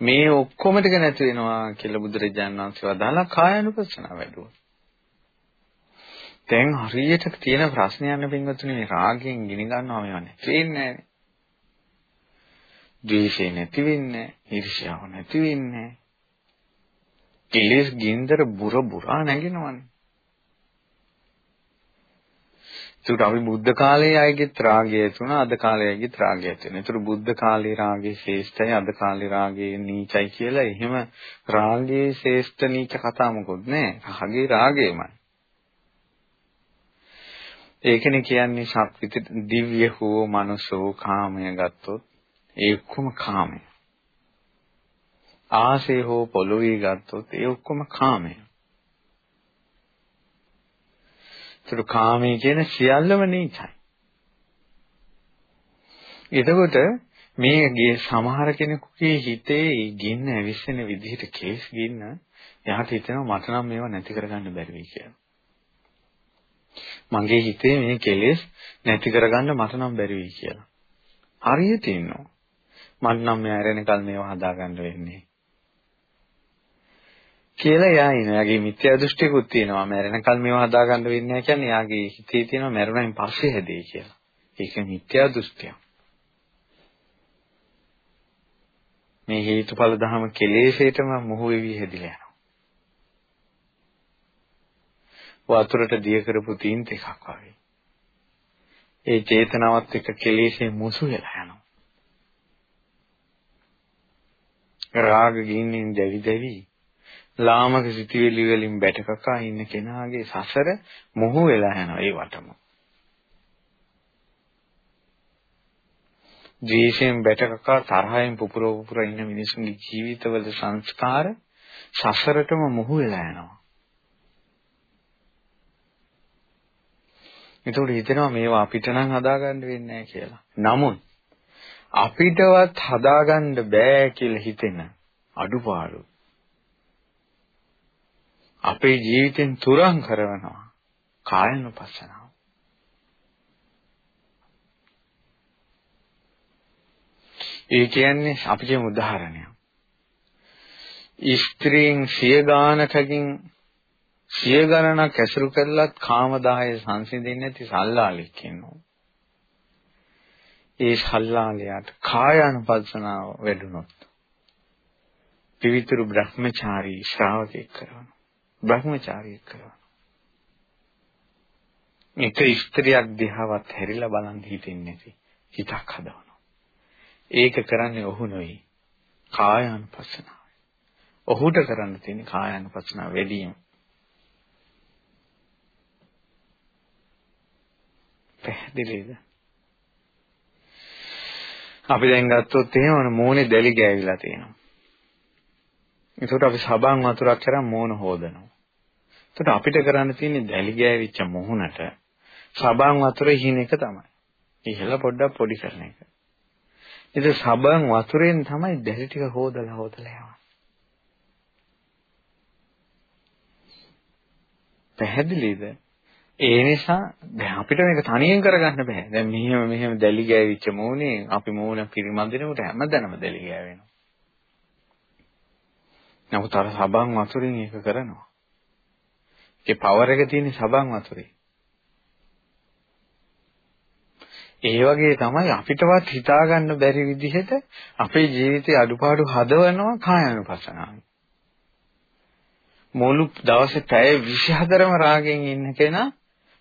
මේ ඔක්කොම ටික නැති වෙනවා කියලා බුදුරජාණන් වහන්සේ වදාලා කායानुපස්සනාව වැඩුවා. දැන් හරියට තියෙන ප්‍රශ්නයක් නේ පින්වත්නි මේ රාගයෙන් ගිනි ගන්නවා මේව නැති වෙන්නේ නැහැ. ද්වේෂය නැති වෙන්නේ නැහැ. ඊර්ෂ්‍යාව නැති වෙන්නේ නැහැ. කෙලෙස් ගින්දර බුර බුරා නැගෙනවනේ. ඒකට අපි බුද්ධ කාලයේ අයගෙත් රාගය තුන අද කාලයේ අයගෙත් රාගය තියෙනවා. ඒතර බුද්ධ කාලේ රාගය ශ්‍රේෂ්ඨයි අද කාලේ රාගය නීචයි කියලා එහෙම රාගයේ ශ්‍රේෂ්ඨ නීච කතා මොකොත් නෑ. රාගේ රාගයමයි. ඒකනේ කියන්නේ ශක්විත දිව්‍ය හෝ මනුෂ්‍යෝ කාමය ගත්තොත් ඒ ඔක්කොම කාමය. ආසේ හෝ පොළොවේ ගත්තොත් ඒ ඔක්කොම කාමය. ඒතර කාමයේ කියන සියල්ලම නීචයි. එතකොට මේ සමහර කෙනෙකුගේ හිතේ ගින්න ඇවිස්සෙන විදිහට කේස් ගින්න එයාට හිතෙනවා මට නම් මේවා නැති කරගන්න බැරි වෙයි කියලා. මගේ හිතේ මේ කෙලෙස් නැති කරගන්න මට නම් බැරි වෙයි කියලා. හරියට ඉන්නවා. මට නම් මේ ඇරෙනකල් මේවා හදාගන්න වෙන්නේ. කියලා එයා ඉන. එයාගේ මිත්‍යා දෘෂ්ටියකුත් තියෙනවා. මැරෙනකල් මේව හදාගන්න වෙන්නේ නැහැ කියන්නේ එයාගේ හිතේ තියෙනවා මැරුණයින් පස්සේ හැදෙයි කියලා. ඒක මිත්‍යා දෘෂ්ටියක්. මේ හේතුඵල ධම කෙලෙසේටම මොහු වෙවි හැදිලා යනවා. වතුරට දිය කරපු තීන්ත එකක් වගේ. ඒ චේතනාවත් එක්ක කෙලෙසේ මුසු වෙලා යනවා. රාග ගින්නින් දැවි දැවි ලාමක සිටිවිලි වලින් බැටකකා ඉන්න කෙනාගේ සසර මොහු වෙලා යනවා ඒ වටම. ද්වේෂයෙන් බැටකකා තරහෙන් පුපුර පුපුර ඉන්න මිනිසුන්ගේ ජීවිතවල සංස්කාර සසරටම මොහු වෙලා යනවා. ඒතකොට හිතෙනවා මේවා අපිට නම් හදාගන්න වෙන්නේ නැහැ කියලා. නමුත් අපිටවත් හදාගන්න බෑ කියලා හිතෙන අඩුපාඩු අපේ ජීවිතෙන් තුරන් කරනවා කායනුපස්සනාව. ඒ කියන්නේ අපි කියමු උදාහරණයක්. ස්ත්‍රීන් සිය ගානකකින් සිය ගණනක් ඇසුරු කළත් කාමදාහය සංසිඳෙන්නේ නැති සල්ලාලෙක් ඉන්නවා. ඒ සල්ලාලයාට කායानुපස්සනාව වැඩුණොත් පිවිතුරු බ්‍රහ්මචාරී ශ්‍රාවකෙක් කරනවා. බ්‍රහ්මචාරියෙක් කරනවා. එක ස්ත්‍රියක් දිහාවත් හැරිලා බලන් හිටින්නේ නැති හිතක් හදවනවා. ඒක කරන්නේ ඔහු නෙවෙයි. කායානුපස්සනාව. ඔහුට කරන්න තියෙන්නේ කායානුපස්සනාව වැඩි වීම. පැහැදිලිද? අපි දැන් ගත්තොත් එහෙම මෝනේ දැලි ගෑවිලා තියෙනවා. ඒකට අපි සබන් වතුරක් කරන් මෝන හොදනවා. එතකොට අපිට කරන්න තියෙන්නේ දැලි ගෑවිච්ච මොහුනට සබන් වතුරේ හින එක තමයි. ඉහළ පොඩ්ඩක් පොඩි කරන එක. ඉතින් සබන් වතුරෙන් තමයි දැලි ටික හොදලා හොදලා යවන්නේ. පැහැදිලිද? ඒ නිසා දැන් අපිට මේක තනියෙන් කරගන්න බෑ. දැන් මෙහෙම මෙහෙම දැලි ගෑවිච්ච මූණේ අපි මූණ පිරිමන්දිනකොට හැමදැනම දැලි ගෑවෙනවා. නමුත් අර සබන් වතුරෙන් ඒක කරනවා. ඒ පවර් එක තියෙන සබන් වතුරේ. ඒ වගේ තමයි අපිටවත් හිතා ගන්න බැරි විදිහට අපේ ජීවිතේ අඩුපාඩු හදවනවා කායानुපසනාව. මුළු දවසේ පැය 24ම රාගෙන් ඉන්න කෙනා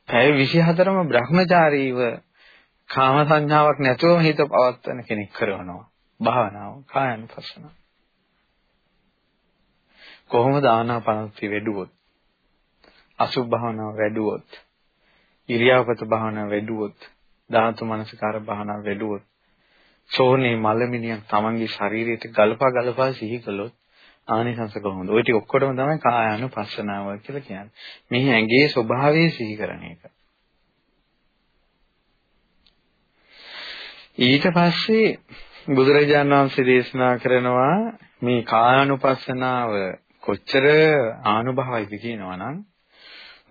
පැය 24ම බ්‍රහ්මචාරීව කාම සංඥාවක් නැතුවම හිත පවත්වන කෙනෙක් කරනවා. භාවනාව කායानुපසනාව. කොහොමද ආනාපානසති වැඩුවොත් අසුභ භාවනාව වැඩුවොත් ඉරියාපත භාවනාව වැඩුවොත් ධාතු මනසකාර භාවනාව වැඩුවොත් සෝනේ මලමිනියක් තමන්ගේ ශරීරයට ගලපා ගලපා සිහි කළොත් ආනිසංස කොහොමද? ওই ටික ඔක්කොටම තමයි කායානුපස්සනාව කියලා කියන්නේ. මේ ඇඟේ ස්වභාවය සිහි කරන එක. ඊට පස්සේ බුදුරජාණන් වහන්සේ දේශනා කරනවා මේ කායානුපස්සනාව කොච්චර ආනුභවයිද කියනවා නම්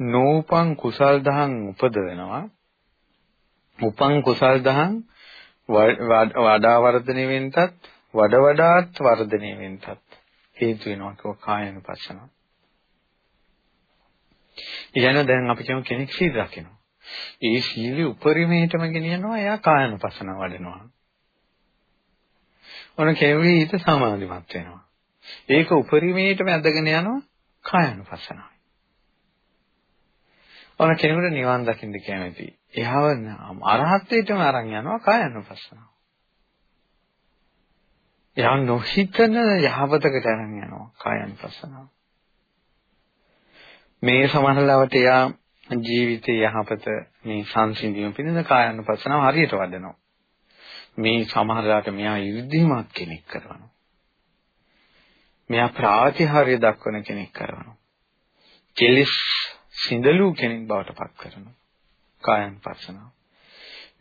නෝපං කුසල් දහම් උපදවනවා උපං කුසල් දහම් වඩා වර්ධනය වෙන්නත් වඩ වඩාත් වර්ධනය වෙන්නත් හේතු වෙනවා කෝ කායනුපස්සනාව. ඊයන දැන් අපි කියමු කෙනෙක් සීල රකිනවා. ඒ සීලෙ උපරිමයටම ගෙනියනවා එයා කායනුපස්සනාව වඩනවා. ඔන කෙනෙකුගේ හිත සමාධිමත් වෙනවා. ඒක උපරිමයටම ඇදගෙන යනවා කායනුපස්සනාවයි. ඔන කෙනෙකුට නිවන් දකින්න කැමති. එහව අරහත්ත්වයටම අරන් යනවා කායනුපස්සනාව. එයා නොහිතන යහපතකට අරන් යනවා කායනුපස්සනාව. මේ සමහරවිට එයා ජීවිතයේ යහපත මේ සංසිඳීම පිළිබඳ කායනුපස්සනාව හරියට වඩනවා. මේ සමහරලාට මෙයා යුද්ධිමත් කෙනෙක් කරනවා. මෙයා ප්‍රාතිහාර්ය දක්වන කෙනෙක් කරනවා. කෙලිස් සිඳලු කෙනෙක් බවට පත් කරනවා. කායන් පස්සනාව.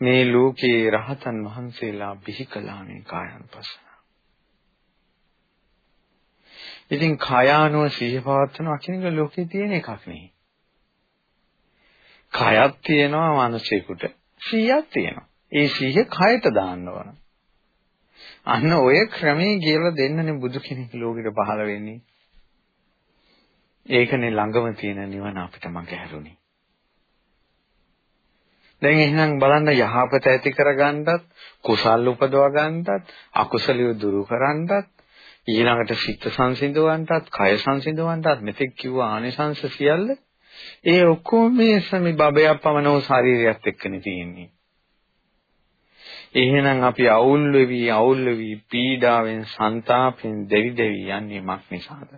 මේ ලෝකේ රහතන් වහන්සේලා බිහි කළානේ කායන් පස්සනාව. ඉතින් කායානුව සිහිය පවත්වනවා කියන එක ලෝකේ තියෙන එකක් නෙවෙයි. කයක් තියෙනවා මිනිසෙකුට. සිහියක් තියෙනවා. ඒ සිහිය කයට දාන්න ඕන. අන්න ඔය ක්‍රමයේ කියලා දෙන්නනේ බුදු කෙනෙක් ලෝකෙට පහළ වෙන්නේ. ඒකනේ ළඟම තියෙන නිවන අපිට මඟ හැරුණේ. දැන් එහෙනම් බලන්න යහපත ඇති කරගන්නත් කුසල් උපදව ගන්නත් අකුසලිය දුරු කරන්නත් ඊළඟට සිත සංසිඳවන්නත් කය සංසිඳවන්නත් මෙතෙක් කිව්ව ආනිසංශ සියල්ල ඒ ඔක්කොම මේ සමි බබයක් පමණ වූ ශරීරයත් එක්කනේ තියෙන්නේ එහෙනම් අපි අවුල් වෙවි අවුල් වෙවි පීඩාවෙන් ਸੰతాපෙන් දෙවි දෙවි යන්නේ මක් නිසාද?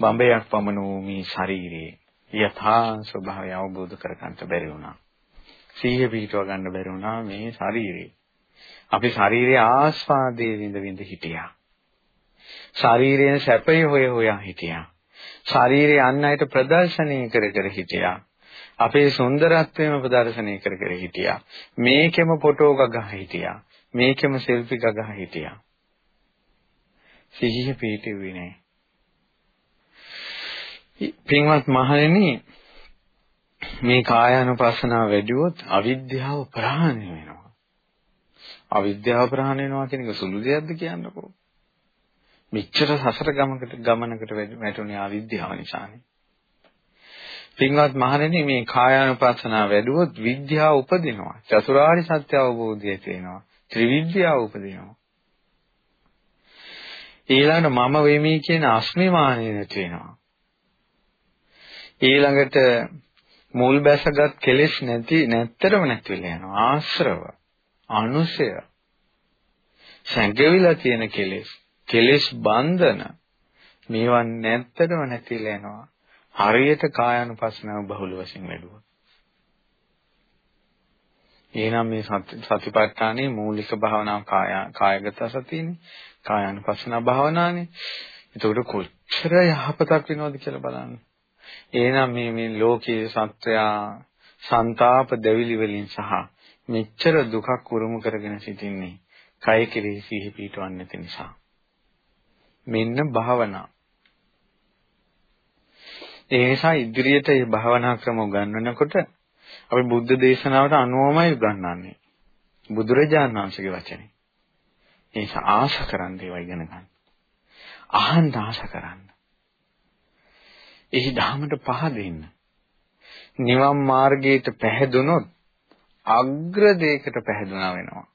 බඹයක් පමණ වූ මේ ශරීරයේ යථා ස්වභාවය අවබෝධ කරගන්න බැරි වුණා. සීහ පිටව ගන්න බැරි වුණා මේ ශරීරේ. අපි ශරීරයේ ආස්වාදයේ විඳ විඳ හිටියා. ශරීරයෙන් සැපය හොය හොයා හිටියා. ශරීරය අන් අයට ප්‍රදර්ශනය කර කර හිටියා. අපේ සුන්දරත්වයම ප්‍රදර්ශනය කර කර හිටියා. මේකෙම ෆොටෝ ගගහ හිටියා. මේකෙම සෙල්ෆි ගගහ හිටියා. සිහිය පිටිවි නෑ. පින්වත් මහණෙනි මේ කායානුපස්සනාව වැඩිවොත් අවිද්‍යාව ප්‍රහාණය වෙනවා. අවිද්‍යාව ප්‍රහාණය වෙනවා කියන එක සුළු දෙයක්ද කියන්නකෝ. මෙච්චර සසර ගමකට ගමනකට වැටුනේ අවිද්‍යාව නිසානේ. පින්වත් මහණෙනි මේ කායානුපස්සනාව වැඩුවොත් විද්‍යාව උපදිනවා. චතුරාර්ය සත්‍ය අවබෝධය තියෙනවා. ත්‍රිවිද්‍යාව උපදිනවා. ඊළඟට මම වෙමි කියන අස්මිමානිය නැති වෙනවා. ඊළඟට මුල් බැසගත් කෙලෙස් නැති නැත්තරම නැති වෙලා යනවා. ආශ්‍රව, අනුසය, සංකේවිලා තියෙන කෙලෙස්, කෙලෙස් බන්ධන මේවා නැත්තරම නැතිලා යනවා. හරියට කායानुපස්සනාව බහුල වශයෙන් වැඩුවා. එහෙනම් මේ සතිපට්ඨානයේ මූලික භාවනාව කාය කායගත සතියනේ. කායानुපස්සනා භාවනානේ. එතකොට කොච්චර යහපතක් වෙනවද කියලා බලන්න. එහෙනම් මේ මේ ලෝකයේ සත්වයා ਸੰతాප දෙවිලි වලින් සහ මෙච්චර දුකක් උරුම කරගෙන සිටින්නේ කය කෙරෙහි සිහි පිටවන්නේ නැති නිසා. මෙන්න භාවනා ඒ නිසා ඉදිරියට මේ භාවනා ක්‍රම උගන්වනකොට අපි බුද්ධ දේශනාවට අනුවමයි උගන්වන්නේ. බුදුරජාණන් වහන්සේගේ වචනේ. ඒ නිසා ආශ කරන් ඒවා ඉගෙන ගන්න. අහන්න ආශ කරන්න. එහි ධහමට පහදින්න. නිවන් මාර්ගයට පැහැදුනොත් අග්‍ර දෙයකට පැහැදුනා වෙනවා.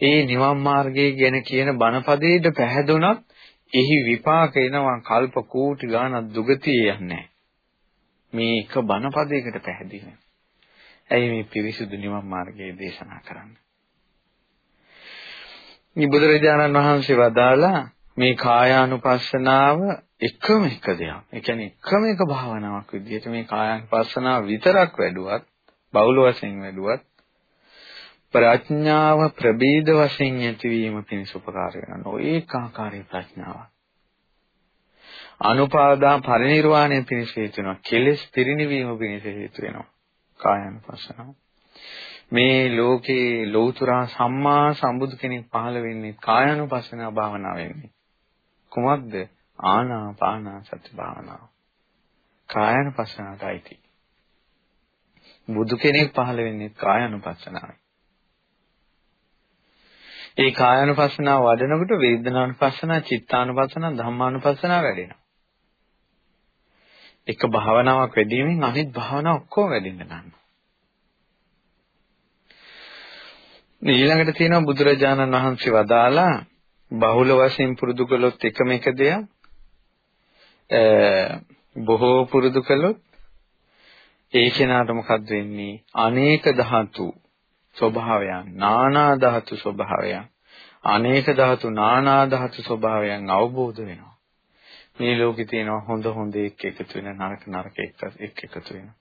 ඒ නිවන් මාර්ගය ගැන කියන බණපදයට පැහැදුනත් එහි විපාක එනවා කල්ප කෝටි ගාණක් දුගතිය යන්නේ. මේ එක බණපදයකට පැහැදිලි. ඇයි මේ පිරිසුදු නිවන් මාර්ගයේ දේශනා කරන්නේ? මේ බුදුරජාණන් වහන්සේ වදාලා මේ කායානුපස්සනාව එකම එක දෙයක්. ඒ කියන්නේ එකම එක භාවනාවක් විදිහට මේ කායානුපස්සනාව විතරක් වැඩුවත්, බහුල වශයෙන් වැඩුවත් ප්‍රඥාව ප්‍රබීද වශයෙන් ඇතිවීම පිණිස උපකාර වෙනවා. ඒකාකාරී ප්‍රඥාවක්. අනුපාදා පරිනිර්වාණය පිණිස හේතු වෙනවා. කෙලෙස් පිරිනිවීම පිණිස හේතු වෙනවා. කායानुපස්සනාව. මේ ලෝකේ ලෞතුරා සම්මා සම්බුදු කෙනෙක් පහළ වෙන්නේ කායानुපස්සනා භාවනාවෙන්නේ. කුමක්ද? ආනාපාන සති භාවනාව. කායanusasanaටයි. බුදු කෙනෙක් පහළ වෙන්නේ කායanusasanaයි. ඒ කායanusasanaව වඩනකොට වේදනානුපස්සනා, චිත්තානුපස්සනා, ධම්මානුපස්සනා වැඩෙනවා. එක භාවනාවක් වැඩිවීමෙන් අනිත් භාවනා ඔක්කොම වැඩිෙන්න ගන්නවා. ඊළඟට තියෙනවා බුදුරජාණන් වහන්සේ වදාලා බහුල වශයෙන් පුරුදු කළොත් එකම එක දෙයක් බොහෝ පුරුදු කළොත් ඒ කෙනාට මොකද්ද වෙන්නේ? අනේක ධාතු ස්වභාවයන්, නානා ධාතු ස්වභාවයන්, අනේක ධාතු නානා ධාතු ස්වභාවයන් අවබෝධ වෙනවා. මේ ලෝකේ තියෙනවා හොඳ හොඳ එක් එකතු වෙන නරක නරක එක් එකතු වෙනවා.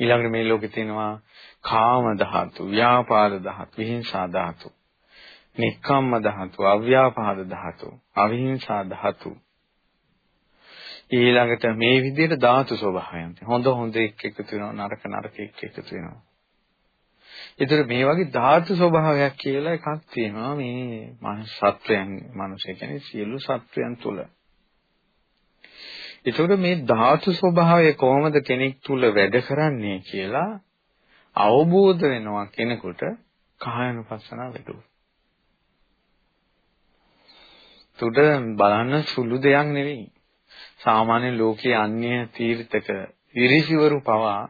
ඊළඟට මේ ලෝකේ තියෙනවා කාම ධාතු, ව්‍යාපාද ධාතු, විහිංසා ධාතු, නික්කම්ම ධාතු, අව්‍යාපාද ධාතු, අවිහිංසා ධාතු, ඊළඟට මේ විදිහට ධාතු ස්වභාවයන් හොඳ හොඳ එක් එකතු වෙනවා නරක නරක එක් එකතු වෙනවා. ඒතර මේ වගේ ධාතු ස්වභාවයක් කියලා එකක් තියෙනවා මේ මනුස්ස සත්වයන් මනුෂ්‍ය කියන්නේ සියලු සත්වයන් තුල. ඒතකොට මේ ධාතු ස්වභාවය කොහොමද කෙනෙක් තුල වැඩ කරන්නේ කියලා අවබෝධ වෙනවා කෙනෙකුට කායනුපස්සනාව වැඩුවොත්. තුඩ බලන්න සුළු දෙයක් නෙවෙයි. සාමාන්‍ය ලෝකයේ අන්‍ය තීර්ථක ඉරිසිවරු පවා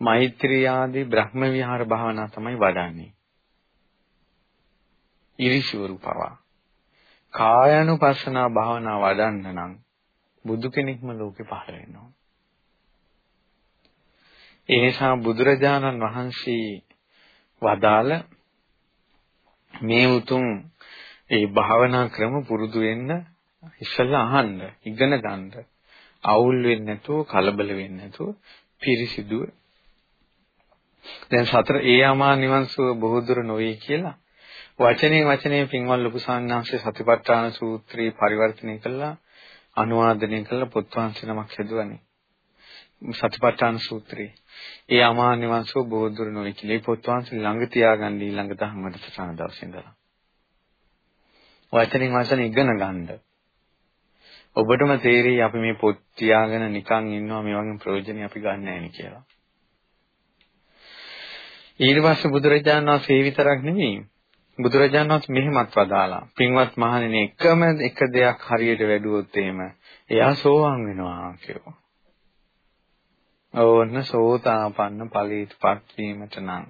මෛත්‍රී ආදී බ්‍රහ්ම විහාර භාවනා තමයි වඩන්නේ. ඉරිසිවරු පවා කායानुපස්සනා භාවනා වඩන්න නම් බුදු කෙනෙක්ම ලෝකේ පහළ වෙනවා. ඒ නිසා බුදුරජාණන් වහන්සේ වදාළ මේ උතුම් ඒ භාවනා ක්‍රම පුරුදු වෙන්න ඉස්සෙල්ලා අහන්න, ඉගෙන ගන්න. අවුල් වෙන්නේ නැතුව, කලබල වෙන්නේ නැතුව පිරිසිදුව. දැන් සතර ඒ ආමා නිවන් සුව බොහෝ දුර නොවේ කියලා වචනේ වචනේ පින්වල් ලොකු සාන්නාංශයේ සතිපට්ඨාන සූත්‍රය පරිවර්තනය කළා අනුවාදනය කළා පොත් වහන්සේ නමක් හදුවනේ. සතිපට්ඨාන සූත්‍රය. ඒ ආමා නිවන් සුව බොහෝ දුර නොවේ කියලා ඒ පොත් වහන්සේ ළඟ තියාගන්න ඊළඟ දහමකට සාන දවසේ ඉඳලා. වචනෙන් වචන ඉගෙන ගන්න. ඔබටම තේරෙයි අපි මේ පොත් තියාගෙන නිකන් ඉන්නවා මේ වගේ ප්‍රයෝජන අපි ගන්න නැහැ කියලා. ඊට පස්සේ බුදුරජාණන් වහන්සේ විතරක් නෙමෙයි බුදුරජාණන් වහන්සේ මෙහෙමත් වදාලා පින්වත් මහණෙනි එකම එක දෙයක් හරියට වැඩුවොත් එහෙම එයා සෝවාන් වෙනවා කියලා. ඕන්න සෝතාපන්න ඵලීටපත් වීමට නම්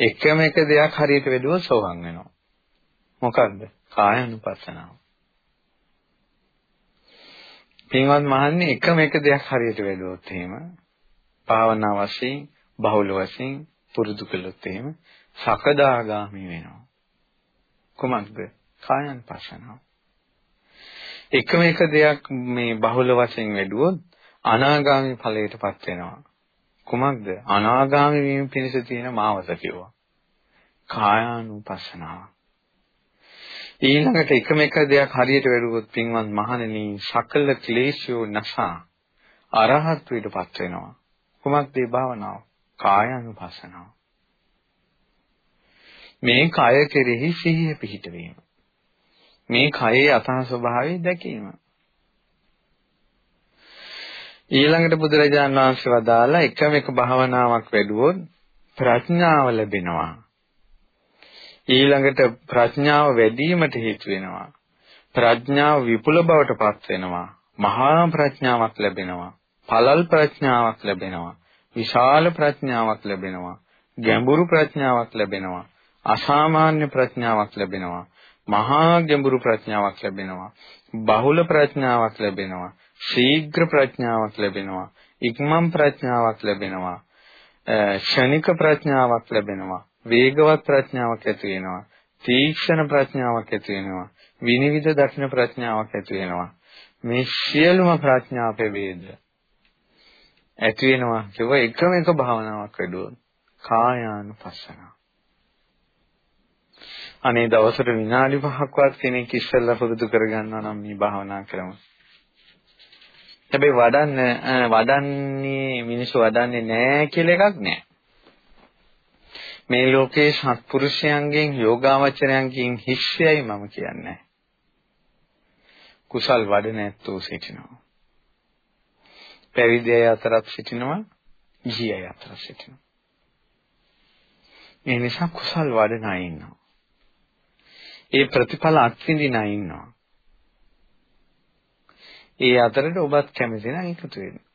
එකම එක දෙයක් හරියට වැඩුවොත් සෝවාන් වෙනවා. මොකද්ද? කායानुපස්සනාව. පින්වත් මහන්නේ එකම එක දෙයක් හරියට වැළුවොත් එහෙම භාවනා වශයෙන් බහුල වශයෙන් පුරුදු කළොත් එහෙම සකදාගාමි වෙනවා. කොහොමද? කායන් පස්සනාව. එකම එක දෙයක් මේ බහුල වශයෙන් වැඩුවොත් අනාගාමි ඵලයටපත් වෙනවා. කුමක්ද? අනාගාමි වීම පිණිස තියෙන මාවත කිව්වා. කායානුපස්සනාව. ඊළඟට එකම එක දෙයක් හරියට වැළුවොත් පින්වත් මහණෙනි සකල ක්ලේශයෝ නැසා අරහත් වීටපත් වෙනවා. කුමක්ද මේ භාවනාව? කායानुපස්සනාව. මේ කය කෙරෙහි සිහිය පිහිටවීම. මේ කයේ අතහ ස්වභාවය දැකීම. ඊළඟට බුදුරජාණන් වහන්සේ වදාලා එකම එක භාවනාවක් වැඩුවොත් ප්‍රඥාව ලැබෙනවා. ඊළඟට ප්‍රඥාව වැඩිවීමට හේතු වෙනවා. ප්‍රඥාව විපුල බවට පත් වෙනවා. මහා ප්‍රඥාවක් ලැබෙනවා. පළල් ප්‍රඥාවක් ලැබෙනවා. විශාල ප්‍රඥාවක් ලැබෙනවා. ගැඹුරු ප්‍රඥාවක් ලැබෙනවා. අසාමාන්‍ය ප්‍රඥාවක් ලැබෙනවා. මහා ගැඹුරු ප්‍රඥාවක් ලැබෙනවා. බහුල ප්‍රඥාවක් ලැබෙනවා. ශීඝ්‍ර ප්‍රඥාවක් ලැබෙනවා. ඉක්මන් ප්‍රඥාවක් ලැබෙනවා. ක්ෂණික ප්‍රඥාවක් ලැබෙනවා. වේගවත් ප්‍රඥාවක් ඇති වෙනවා. තීක්ෂණ ප්‍රඥාවක් ඇති වෙනවා. විනිවිද දක්ෂණ ප්‍රඥාවක් ඇති වෙනවා. මේ සියලුම ප්‍රඥා ප්‍රවේද ඇති වෙනවා කියව එකම එක භාවනාවක් වැඩුවොත් කායානුපස්සන. අනේ දවසට විනාඩි 5ක්වත් කෙනෙක් ඉස්සෙල්ලා පුරුදු කරගන්නවා නම් මේ භාවනා ක්‍රම හැබැයි වඩන්න වඩන්නේ මිනිස්සු වඩන්නේ නැහැ කියලා එකක් නැහැ. මේ ලෝකේ සත්පුරුෂයන්ගෙන් යෝගාවචරයන්ගෙන් හිස්සයයි මම කියන්නේ. කුසල් වඩන ඇත්තෝ සිටිනවා. පැවිදි අය අතරත් සිටිනවා, ගිහි අය අතරත් සිටිනවා. ඒ නිසා කුසල් වඩන අය ඉන්නවා. ඒ ප්‍රතිඵල අත්විඳින අය ඉන්නවා. ඒ අතරට ඔබත් කැමති නම් එකතු වෙන්න.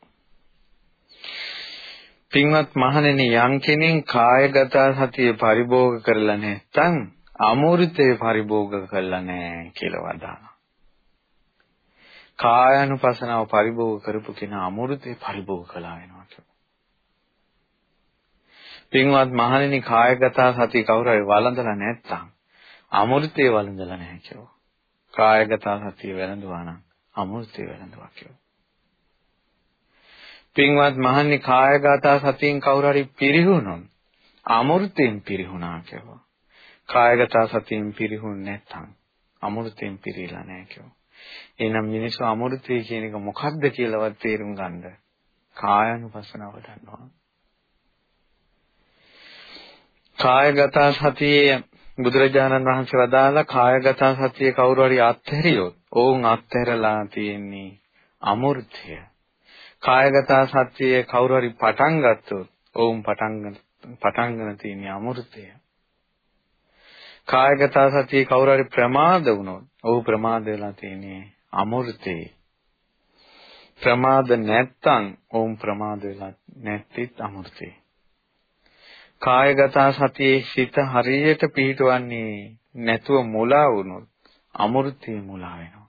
පින්වත් මහණෙනි යම් කෙනෙක් කායගත සතිය පරිභෝග කරලා නැත්නම් අමෘතේ පරිභෝග කරලා නැහැ කියලා වදානවා. කායानुපසනාව පරිභෝග කරපු කෙනා අමෘතේ පරිභෝග කළා වෙනවා කියලා. පින්වත් මහණෙනි කායගත සතිය කවුරු හරි වළඳලා නැත්නම් අමෘතේ වළඳලා නැහැ කියලා. කායගත සතිය වැළඳුවා නම් අමෘතේ වැළඳුවා කියලා. පින්වත් මහන්නේ කායගත සතියෙන් කවුරු හරි පිරිහුණොත් අමෘතයෙන් පිරිහුණා කියලා. කායගත සතියෙන් පිරිහුණ නැත්නම් අමෘතයෙන් පිරීලා නැහැ කියලා. එහෙනම් මිනිස්සු අමෘතය කියන එක මොකක්ද කියලාවත් තේරුම් ගන්න කායानुපස්සනාව ගන්නවා. කායගත සතියේ බුදුරජාණන් වහන්සේ වදාලා කායගත සතිය කවුරු හරි අත්හැරියොත් ඔවුන් අත්හැරලා තියෙන්නේ අමෘතය. කායගත සත්‍යයේ කවුරු හරි පටන් ගත්තොත් ඔවුන් පටන් පටන් ගන්න තියෙන අමෘතය. කායගත සතියේ කවුරු හරි ප්‍රමාද වුණොත් ඔහු ප්‍රමාද වෙලා තියෙන්නේ අමෘතේ. ප්‍රමාද නැත්තම් ඔවුන් ප්‍රමාද වෙලා නැත්තිත් අමෘතේ. කායගත සතියේ සිත හරියට පිහිටවන්නේ නැතුව මුලා වුණොත් අමෘතේ මුලා වෙනවා.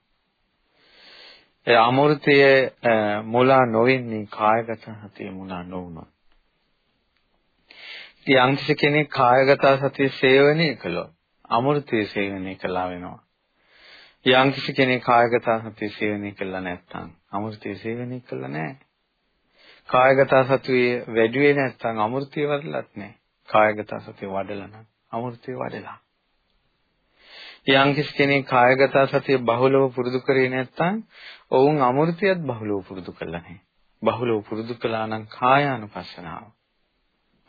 ඒ අමෘතයේ මුලා නොවෙන්නේ කායගත සතිය මුලා නොවුනොත්. ඉතින් යම්කිසි කෙනෙක් කායගත සතිය සේවනය කළොත් අමෘතයේ සේවනය කළා වෙනවා. යම්කිසි කෙනෙක් කායගත සතිය සේවනය කළා නැත්නම් අමෘතයේ සේවනය කළා නැහැ. කායගත සතිය වැඩි වෙන්නේ නැත්නම් අමෘතය වඩලත් නැහැ. කායගත සතිය වඩලා නම් අමෘතය වඩලා. යම් කෙනෙක් කායගත සතිය බහුලව පුරුදු කරේ නැත්නම් ඔවුන් අමෘතයත් බහුලව පුරුදු කළා නැහැ. බහුලව පුරුදු කළා නම් කායානුපස්සනාව.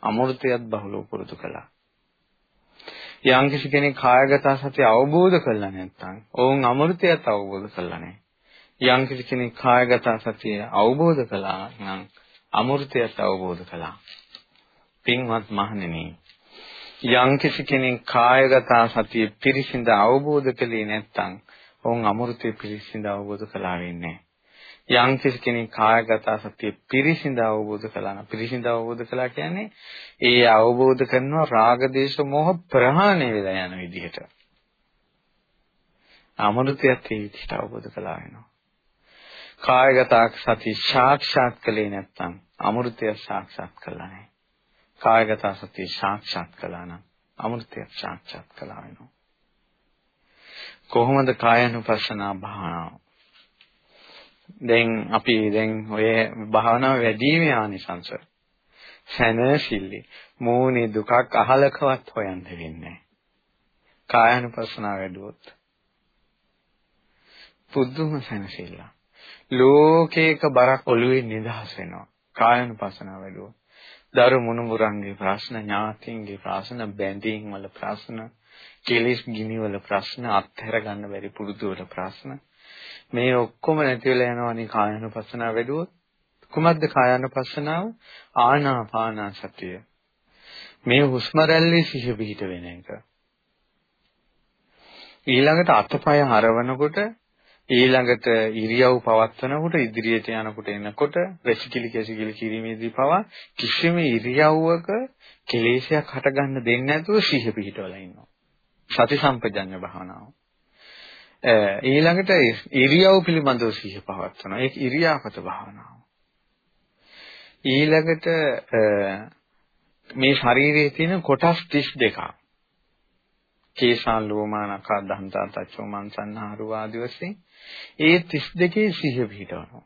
අමෘතයත් බහුලව පුරුදු කළා. යම් කෙනෙක් කායගත සතිය අවබෝධ කළා නැත්නම් ඔවුන් අමෘතයත් අවබෝධ කළා නැහැ. යම් කෙනෙක් කායගත සතිය අවබෝධ කළා නම් අමෘතයත් අවබෝධ කළා. පින්වත් මහණෙනි යම් කෙනෙක් කායගත සතිය පිරිසිඳ අවබෝධ කළේ නැත්නම් ඔවුන් අමෘතය පිරිසිඳ අවබෝධ කළා වෙන්නේ යම් කෙනෙක් කායගත සතිය පිරිසිඳ අවබෝධ කළා නම් පිරිසිඳ අවබෝධ කළා කියන්නේ ඒ අවබෝධ කරනවා රාග දේශ මොහ ප්‍රහාණය වෙලා යන විදිහට. අමෘතයත් ඒ විදිහට අවබෝධ කළා වෙනවා. කායගත සතිය සාක්ෂාත් කළේ නැත්නම් අමෘතය සාක්ෂාත් කළා නැහැ. කායගත සතිය සාක්ෂාත් කළා නම් අමෘතයක් සාක්ෂාත් කළා වෙනවා. කොහොමද කායනුපස්සනා භාවනාව? දැන් අපි දැන් ඔය භාවනාව වැඩිීමේ ආනිසංස. සැනසෙල්ලි මූණේ දුකක් අහලකවත් හොයන්න වෙන්නේ කායනුපස්සනා වැඩුවොත්. පුදුම සැනසෙල්ල ලෝකේක බරක් ඔළුවේ නිදහස් වෙනවා. කායනුපස්සනා වැඩුවොත්. දරු මුණුබුරන්ගේ ප්‍රශ්න, ඥාතීන්ගේ ප්‍රශ්න, බැඳීම් වල ප්‍රශ්න, කෙලෙස් ගිනි වල ප්‍රශ්න, අත්හැර ගන්න බැරි පුරුදු වල ප්‍රශ්න මේ ඔක්කොම නැති වෙලා යනවනේ කායानुපස්සනාව වැඩුවොත්. කුමක්ද කායानुපස්සනාව? ආනාපාන සතිය. මේ හුස්ම රැල්ලේ සිහිය පිහිට වෙන එක. ඊළඟට අතපය හරවනකොට ඊළඟට ඉරියව් පවත්වනකොට ඉදිරියට යනකොට එනකොට වැසිකිලි කැසිකිලි කිරීමේදී පවා කිසිම ඉරියව්වක කෙලෙසයක් හටගන්න දෙන්නේ නැතුව සිහිය පිහිටවලා ඉන්නවා. සති සම්පජඤ්ඤ භාවනාව. ඊළඟට ඉරියව් පිළිබඳව සිහිය පවත්වනවා. ඒක ඉරියාපත භාවනාව. ඊළඟට මේ ශරීරයේ තියෙන කොටස් 32ක් කේශාන් ලෝමානකා දන්තා තච්චෝ මන්සන්හාරු ආදී වශයෙන් ඒ 32 සිහිය පිහිටවනවා.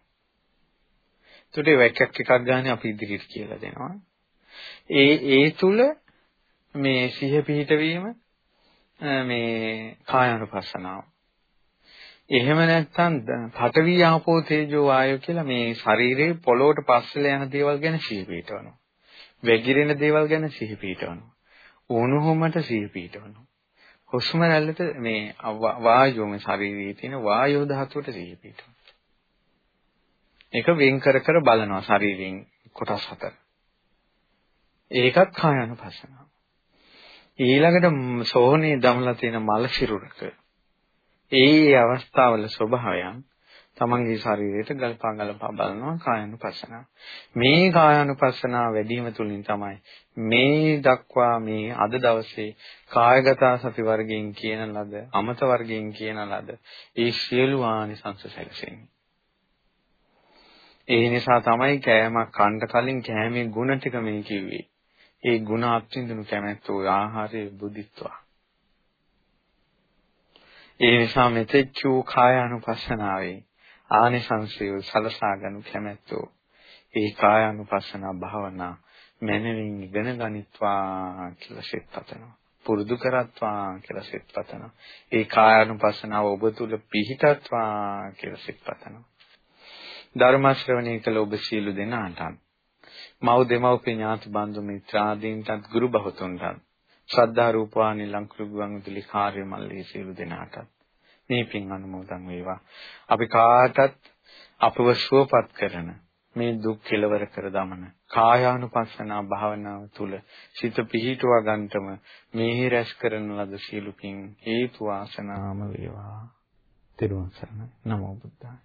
ඒකට වැක්කක් එකක් ගන්න අපි ඉදිරියට කියලා දෙනවා. ඒ ඒ තුල මේ සිහිය පිහිටවීම මේ කායानुපස්සනාව. එහෙම නැත්නම් පඨවි ආපෝ තේජෝ වායෝ කියලා මේ ශරීරයේ පොළොවට පස්සෙලා යන දේවල් ගැන සිහි පිටවනවා. වැగిරෙන දේවල් ගැන සිහි පිටවනවා. උණුහුමට සිහි පිටවනවා. හුස්ම රැල්ලට මේ වායුව මේ ශරීරයේ තියෙන වායෝ ධාතුවට සිහි පිටවනවා. ඒක වෙන් කර කර බලනවා ශරීරයෙන් කොටස් හතර. ඒකත් කායानुපස්සනාව. ඊළඟට සෝහනේ දමලා තියෙන මල සිරුරක ඒ අවස්ථාවල ස්වභාවයන් තමන්ගේ ශරීරයට ගල්පා ගලපා බලනවා කායानुපස්සනාව. මේ කායानुපස්සනාව වැඩිම තුලින් තමයි මේ දක්වා මේ අද දවසේ කායගත සති වර්ගයෙන් කියන ලද අමත වර්ගයෙන් කියන ලද ඒ සියලු ආනිසංස සැලසෙන්නේ. ඒ නිසා තමයි කෑම කන්න කලින් කෑමේ ಗುಣ ටික මේ කිව්වේ. ඒ ಗುಣ අත්විඳිනු කැමැත්ත ඔය ආහාරයේ බුද්ධිත්වා. ඒ නිසා මෙතෙක් වූ කායानुපස්සනාවේ ආනිසංසය සලසා ගනු කැමැත්තෝ ඒ කායානුපස්සනා භාවනා මනමින් ඉගෙන ගනිත්වා කියලා සිත පතනවා. පුරුදු කරත්වා කියලා සිත පතනවා. ඒ කායානුපස්සනාව ඔබ තුල පිහිටත්වා කියලා සිත පතනවා. ධර්ම ශ්‍රවණය කළ ඔබ සියලු දෙනාටත් මව් දෙමව්පිය ඥාති බන්දු මිත්‍රාදීන්ටත් ගුරු බහතුන්ටත් ශ්‍රද්ධා රූපවාහිනී ලංකුරු ගුවන් විදුලි කාර්ය මල්ලේ සියලු දෙනාටත් මේ පින් අනුමෝදන් වේවා අපි කාටත් අපව සුවපත් කරන මේ දුක් කෙලවර කර දමන කායානුපස්සනා භාවනාව තුළ සිත පිහිටුවා ගන්නටම මේ රැස් කරන ලද සියලු පින් හේතු වාසනාම වේවා. ත්වන් සරණයි. නමෝ බුද්ධාය.